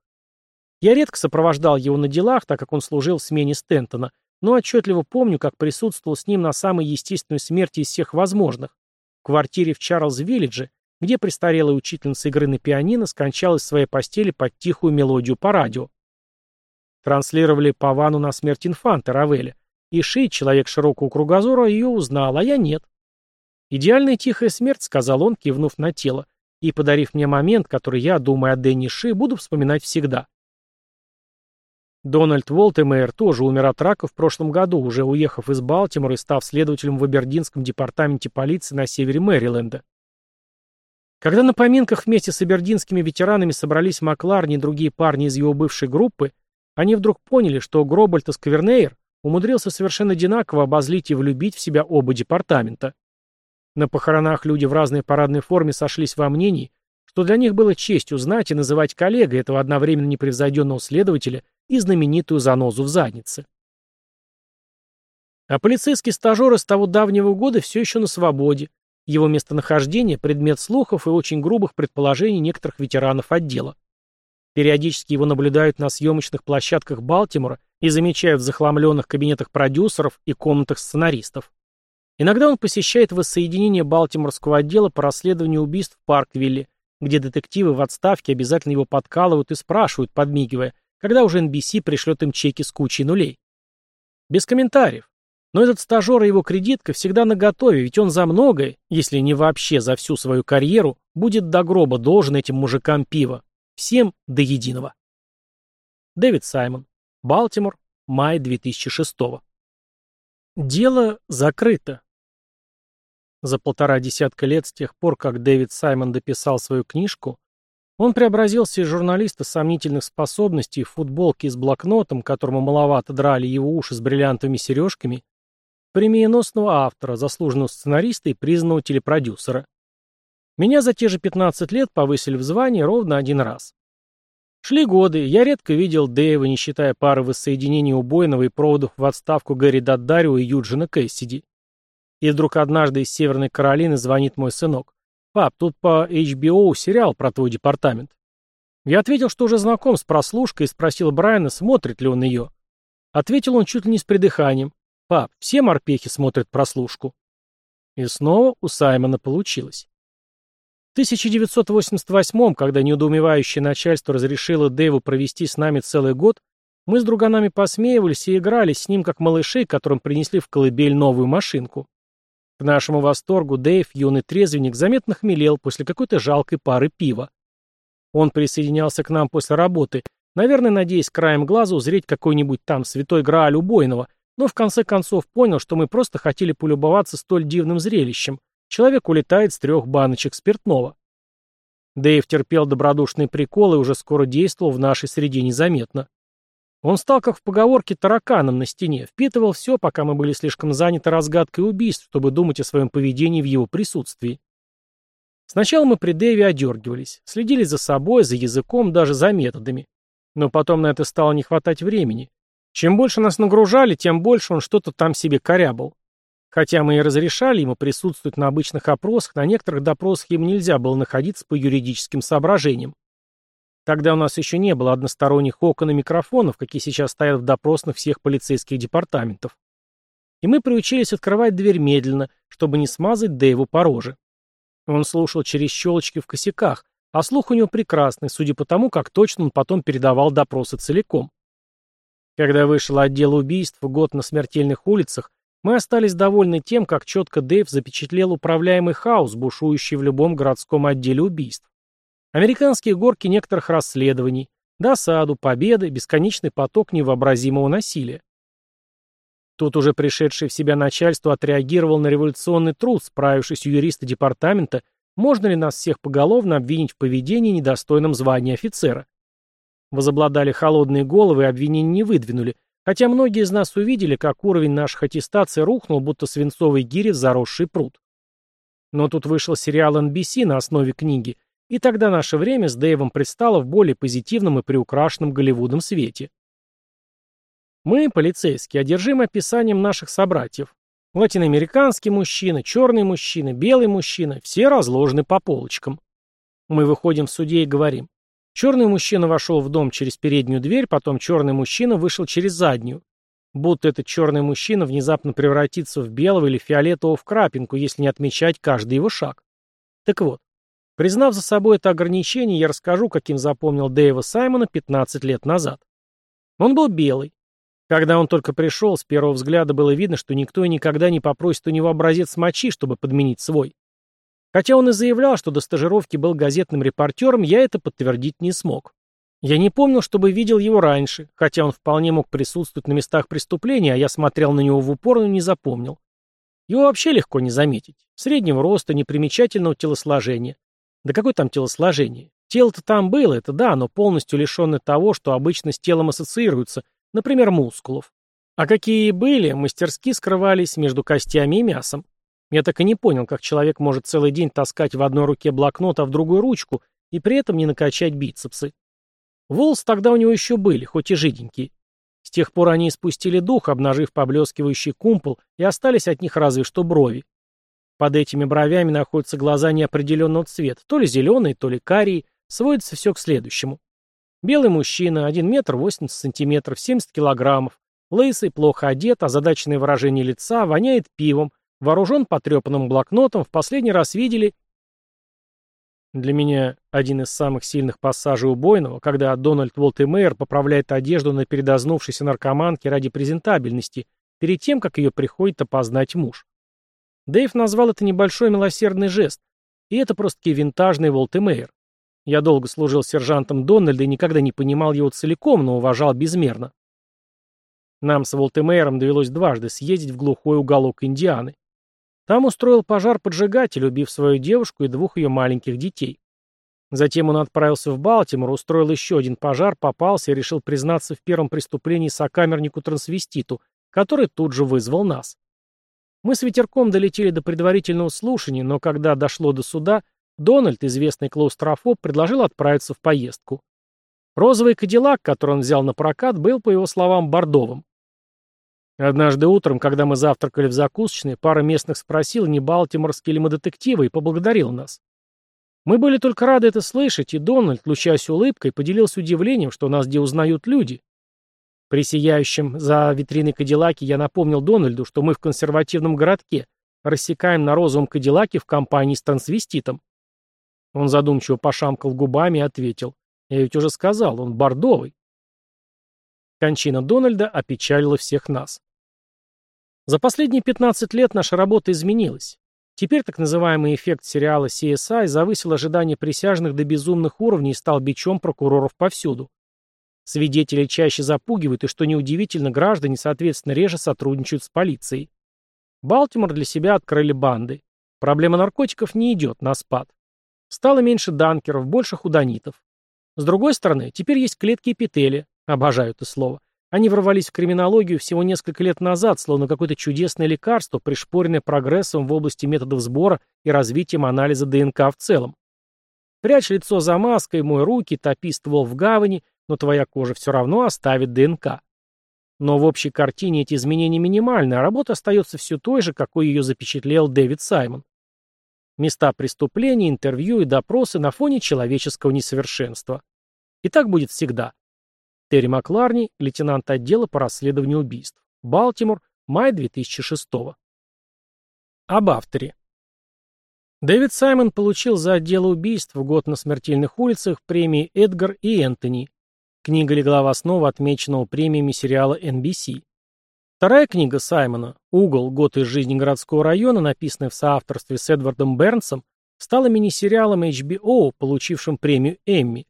Я редко сопровождал его на делах, так как он служил в смене Стентона, но отчетливо помню, как присутствовал с ним на самой естественной смерти из всех возможных – в квартире в Чарльз-Виллидже, где престарелая учительница игры на пианино скончалась в своей постели под тихую мелодию по радио. Транслировали Павану на смерть инфанта Равеля. И Ши, человек широкого кругозора, ее узнал, а я нет. «Идеальная тихая смерть», — сказал он, кивнув на тело, и подарив мне момент, который я, думая о Дэнни Ши, буду вспоминать всегда. Дональд Волтемейер тоже умер от рака в прошлом году, уже уехав из Балтимора и став следователем в Абердинском департаменте полиции на севере Мэриленда. Когда на поминках вместе с абердинскими ветеранами собрались Макларни и другие парни из его бывшей группы, они вдруг поняли, что Гробальт и Сквернейр умудрился совершенно одинаково обозлить и влюбить в себя оба департамента. На похоронах люди в разной парадной форме сошлись во мнении, что для них было честью знать и называть коллегой этого одновременно непревзойденного следователя и знаменитую занозу в заднице. А полицейский стажер из того давнего года все еще на свободе. Его местонахождение – предмет слухов и очень грубых предположений некоторых ветеранов отдела. Периодически его наблюдают на съемочных площадках Балтимора и замечают в захламленных кабинетах продюсеров и комнатах сценаристов. Иногда он посещает воссоединение Балтиморского отдела по расследованию убийств в Парквилле, где детективы в отставке обязательно его подкалывают и спрашивают, подмигивая, когда уже NBC пришлет им чеки с кучей нулей. Без комментариев. Но этот стажер и его кредитка всегда наготове, ведь он за многое, если не вообще за всю свою карьеру, будет до гроба должен этим мужикам пива, Всем до единого. Дэвид Саймон. Балтимор. Май 2006 Дело закрыто. За полтора десятка лет с тех пор, как Дэвид Саймон дописал свою книжку, он преобразился из журналиста сомнительных способностей в футболке с блокнотом, которому маловато драли его уши с бриллиантовыми сережками, премиеносного автора, заслуженного сценариста и признанного телепродюсера. Меня за те же 15 лет повысили в звании ровно один раз. Шли годы, я редко видел Дэйва, не считая пары воссоединений убойного и проводов в отставку Гэри Даддарио и Юджина Кэссиди. И вдруг однажды из Северной Каролины звонит мой сынок. «Пап, тут по HBO сериал про твой департамент». Я ответил, что уже знаком с прослушкой и спросил Брайана, смотрит ли он ее. Ответил он чуть ли не с придыханием. «Пап, все морпехи смотрят прослушку». И снова у Саймона получилось. В 1988 когда неудоумевающее начальство разрешило Дэйву провести с нами целый год, мы с друганами посмеивались и играли с ним как малышей, которым принесли в колыбель новую машинку. К нашему восторгу Дэйв, юный трезвенник, заметно хмелел после какой-то жалкой пары пива. Он присоединялся к нам после работы, наверное, надеясь краем глаза узреть какой-нибудь там святой Грааль убойного, но в конце концов понял, что мы просто хотели полюбоваться столь дивным зрелищем, Человек улетает с трех баночек спиртного. Дэйв терпел добродушные приколы и уже скоро действовал в нашей среде незаметно. Он стал, как в поговорке, тараканом на стене, впитывал все, пока мы были слишком заняты разгадкой убийств, чтобы думать о своем поведении в его присутствии. Сначала мы при Дэйве одергивались, следили за собой, за языком, даже за методами. Но потом на это стало не хватать времени. Чем больше нас нагружали, тем больше он что-то там себе корябал. Хотя мы и разрешали ему присутствовать на обычных опросах, на некоторых допросах ему нельзя было находиться по юридическим соображениям. Тогда у нас еще не было односторонних окон и микрофонов, какие сейчас стоят в допросных всех полицейских департаментов. И мы приучились открывать дверь медленно, чтобы не смазать Дэйву по роже. Он слушал через щелочки в косяках, а слух у него прекрасный, судя по тому, как точно он потом передавал допросы целиком. Когда вышел отдел убийств «Год на смертельных улицах», мы остались довольны тем, как четко Дэйв запечатлел управляемый хаос, бушующий в любом городском отделе убийств. Американские горки некоторых расследований, досаду, победы, бесконечный поток невообразимого насилия. Тут уже пришедшее в себя начальство отреагировал на революционный труд, справившись юриста департамента можно ли нас всех поголовно обвинить в поведении, недостойном звания офицера? Возобладали холодные головы и обвинений не выдвинули, хотя многие из нас увидели, как уровень наших аттестаций рухнул, будто свинцовый гири в заросший пруд. Но тут вышел сериал NBC на основе книги, и тогда наше время с Дэйвом предстало в более позитивном и приукрашенном Голливудом свете. Мы, полицейские, одержимы описанием наших собратьев. Латиноамериканский мужчина, черный мужчина, белый мужчина – все разложены по полочкам. Мы выходим в суде и говорим. Черный мужчина вошел в дом через переднюю дверь, потом черный мужчина вышел через заднюю. Будто этот черный мужчина внезапно превратится в белого или фиолетового в крапинку, если не отмечать каждый его шаг. Так вот, признав за собой это ограничение, я расскажу, каким запомнил Дэйва Саймона 15 лет назад. Он был белый, когда он только пришел, с первого взгляда было видно, что никто и никогда не попросит у него образец мочи, чтобы подменить свой. Хотя он и заявлял, что до стажировки был газетным репортером, я это подтвердить не смог. Я не помнил, чтобы видел его раньше, хотя он вполне мог присутствовать на местах преступления, а я смотрел на него в упор, но не запомнил. Его вообще легко не заметить. Среднего роста, непримечательного телосложения. Да какое там телосложение? Тело-то там было, это да, но полностью лишенное того, что обычно с телом ассоциируется, например, мускулов. А какие были, мастерски скрывались между костями и мясом. Я так и не понял, как человек может целый день таскать в одной руке блокнот, а в другую ручку, и при этом не накачать бицепсы. Волосы тогда у него еще были, хоть и жиденькие. С тех пор они испустили дух, обнажив поблескивающий кумпол, и остались от них разве что брови. Под этими бровями находятся глаза неопределенного цвета, то ли зеленые, то ли карие, сводится все к следующему. Белый мужчина, 1 метр 80 сантиметров, 70 килограммов, лысый, плохо одет, озадаченное выражение лица, воняет пивом, вооружен потрепанным блокнотом, в последний раз видели... Для меня один из самых сильных пассажей убойного, когда Дональд Волтемейер поправляет одежду на передознувшейся наркоманке ради презентабельности, перед тем, как ее приходит опознать муж. Дэйв назвал это небольшой милосердный жест, и это просто-таки винтажный Волтемейер. Я долго служил сержантом Дональда и никогда не понимал его целиком, но уважал безмерно. Нам с Волтемейром довелось дважды съездить в глухой уголок Индианы. Там устроил пожар поджигатель, убив свою девушку и двух ее маленьких детей. Затем он отправился в Балтимор, устроил еще один пожар, попался и решил признаться в первом преступлении сокамернику-трансвеститу, который тут же вызвал нас. Мы с ветерком долетели до предварительного слушания, но когда дошло до суда, Дональд, известный клаустрофоб, предложил отправиться в поездку. Розовый кадиллак, который он взял на прокат, был, по его словам, бордовым. Однажды утром, когда мы завтракали в закусочной, пара местных спросила, не балтиморские ли мы детективы, и поблагодарил нас. Мы были только рады это слышать, и Дональд, лучась улыбкой, поделился удивлением, что нас где узнают люди. При сияющем за витриной Кадиллаке я напомнил Дональду, что мы в консервативном городке, рассекаем на розовом Кадиллаке в компании с трансвеститом. Он задумчиво пошамкал губами и ответил. «Я ведь уже сказал, он бордовый». Кончина Дональда опечалила всех нас. За последние 15 лет наша работа изменилась. Теперь так называемый эффект сериала CSI завысил ожидания присяжных до безумных уровней и стал бичом прокуроров повсюду. Свидетели чаще запугивают, и, что неудивительно, граждане, соответственно, реже сотрудничают с полицией. Балтимор для себя открыли банды. Проблема наркотиков не идет на спад. Стало меньше данкеров, больше худонитов. С другой стороны, теперь есть клетки эпителия. Обожаю это слово. Они ворвались в криминологию всего несколько лет назад, словно какое-то чудесное лекарство, пришпоренное прогрессом в области методов сбора и развитием анализа ДНК в целом. Прячь лицо за маской, мой руки, топи ствол в гавани, но твоя кожа все равно оставит ДНК. Но в общей картине эти изменения минимальны, а работа остается все той же, какой ее запечатлел Дэвид Саймон. Места преступления, интервью и допросы на фоне человеческого несовершенства. И так будет всегда. Терри Макларни, лейтенант отдела по расследованию убийств. Балтимор, май 2006 Об авторе. Дэвид Саймон получил за отдел убийств в год на смертельных улицах премии «Эдгар» и «Энтони». Книга легла в основу отмеченного премиями сериала NBC. Вторая книга Саймона «Угол. Год из жизни городского района», написанная в соавторстве с Эдвардом Бернсом, стала мини-сериалом HBO, получившим премию Эмми.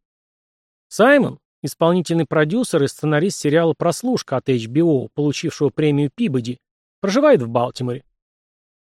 Саймон – исполнительный продюсер и сценарист сериала «Прослушка» от HBO, получившего премию Пибоди, проживает в Балтиморе.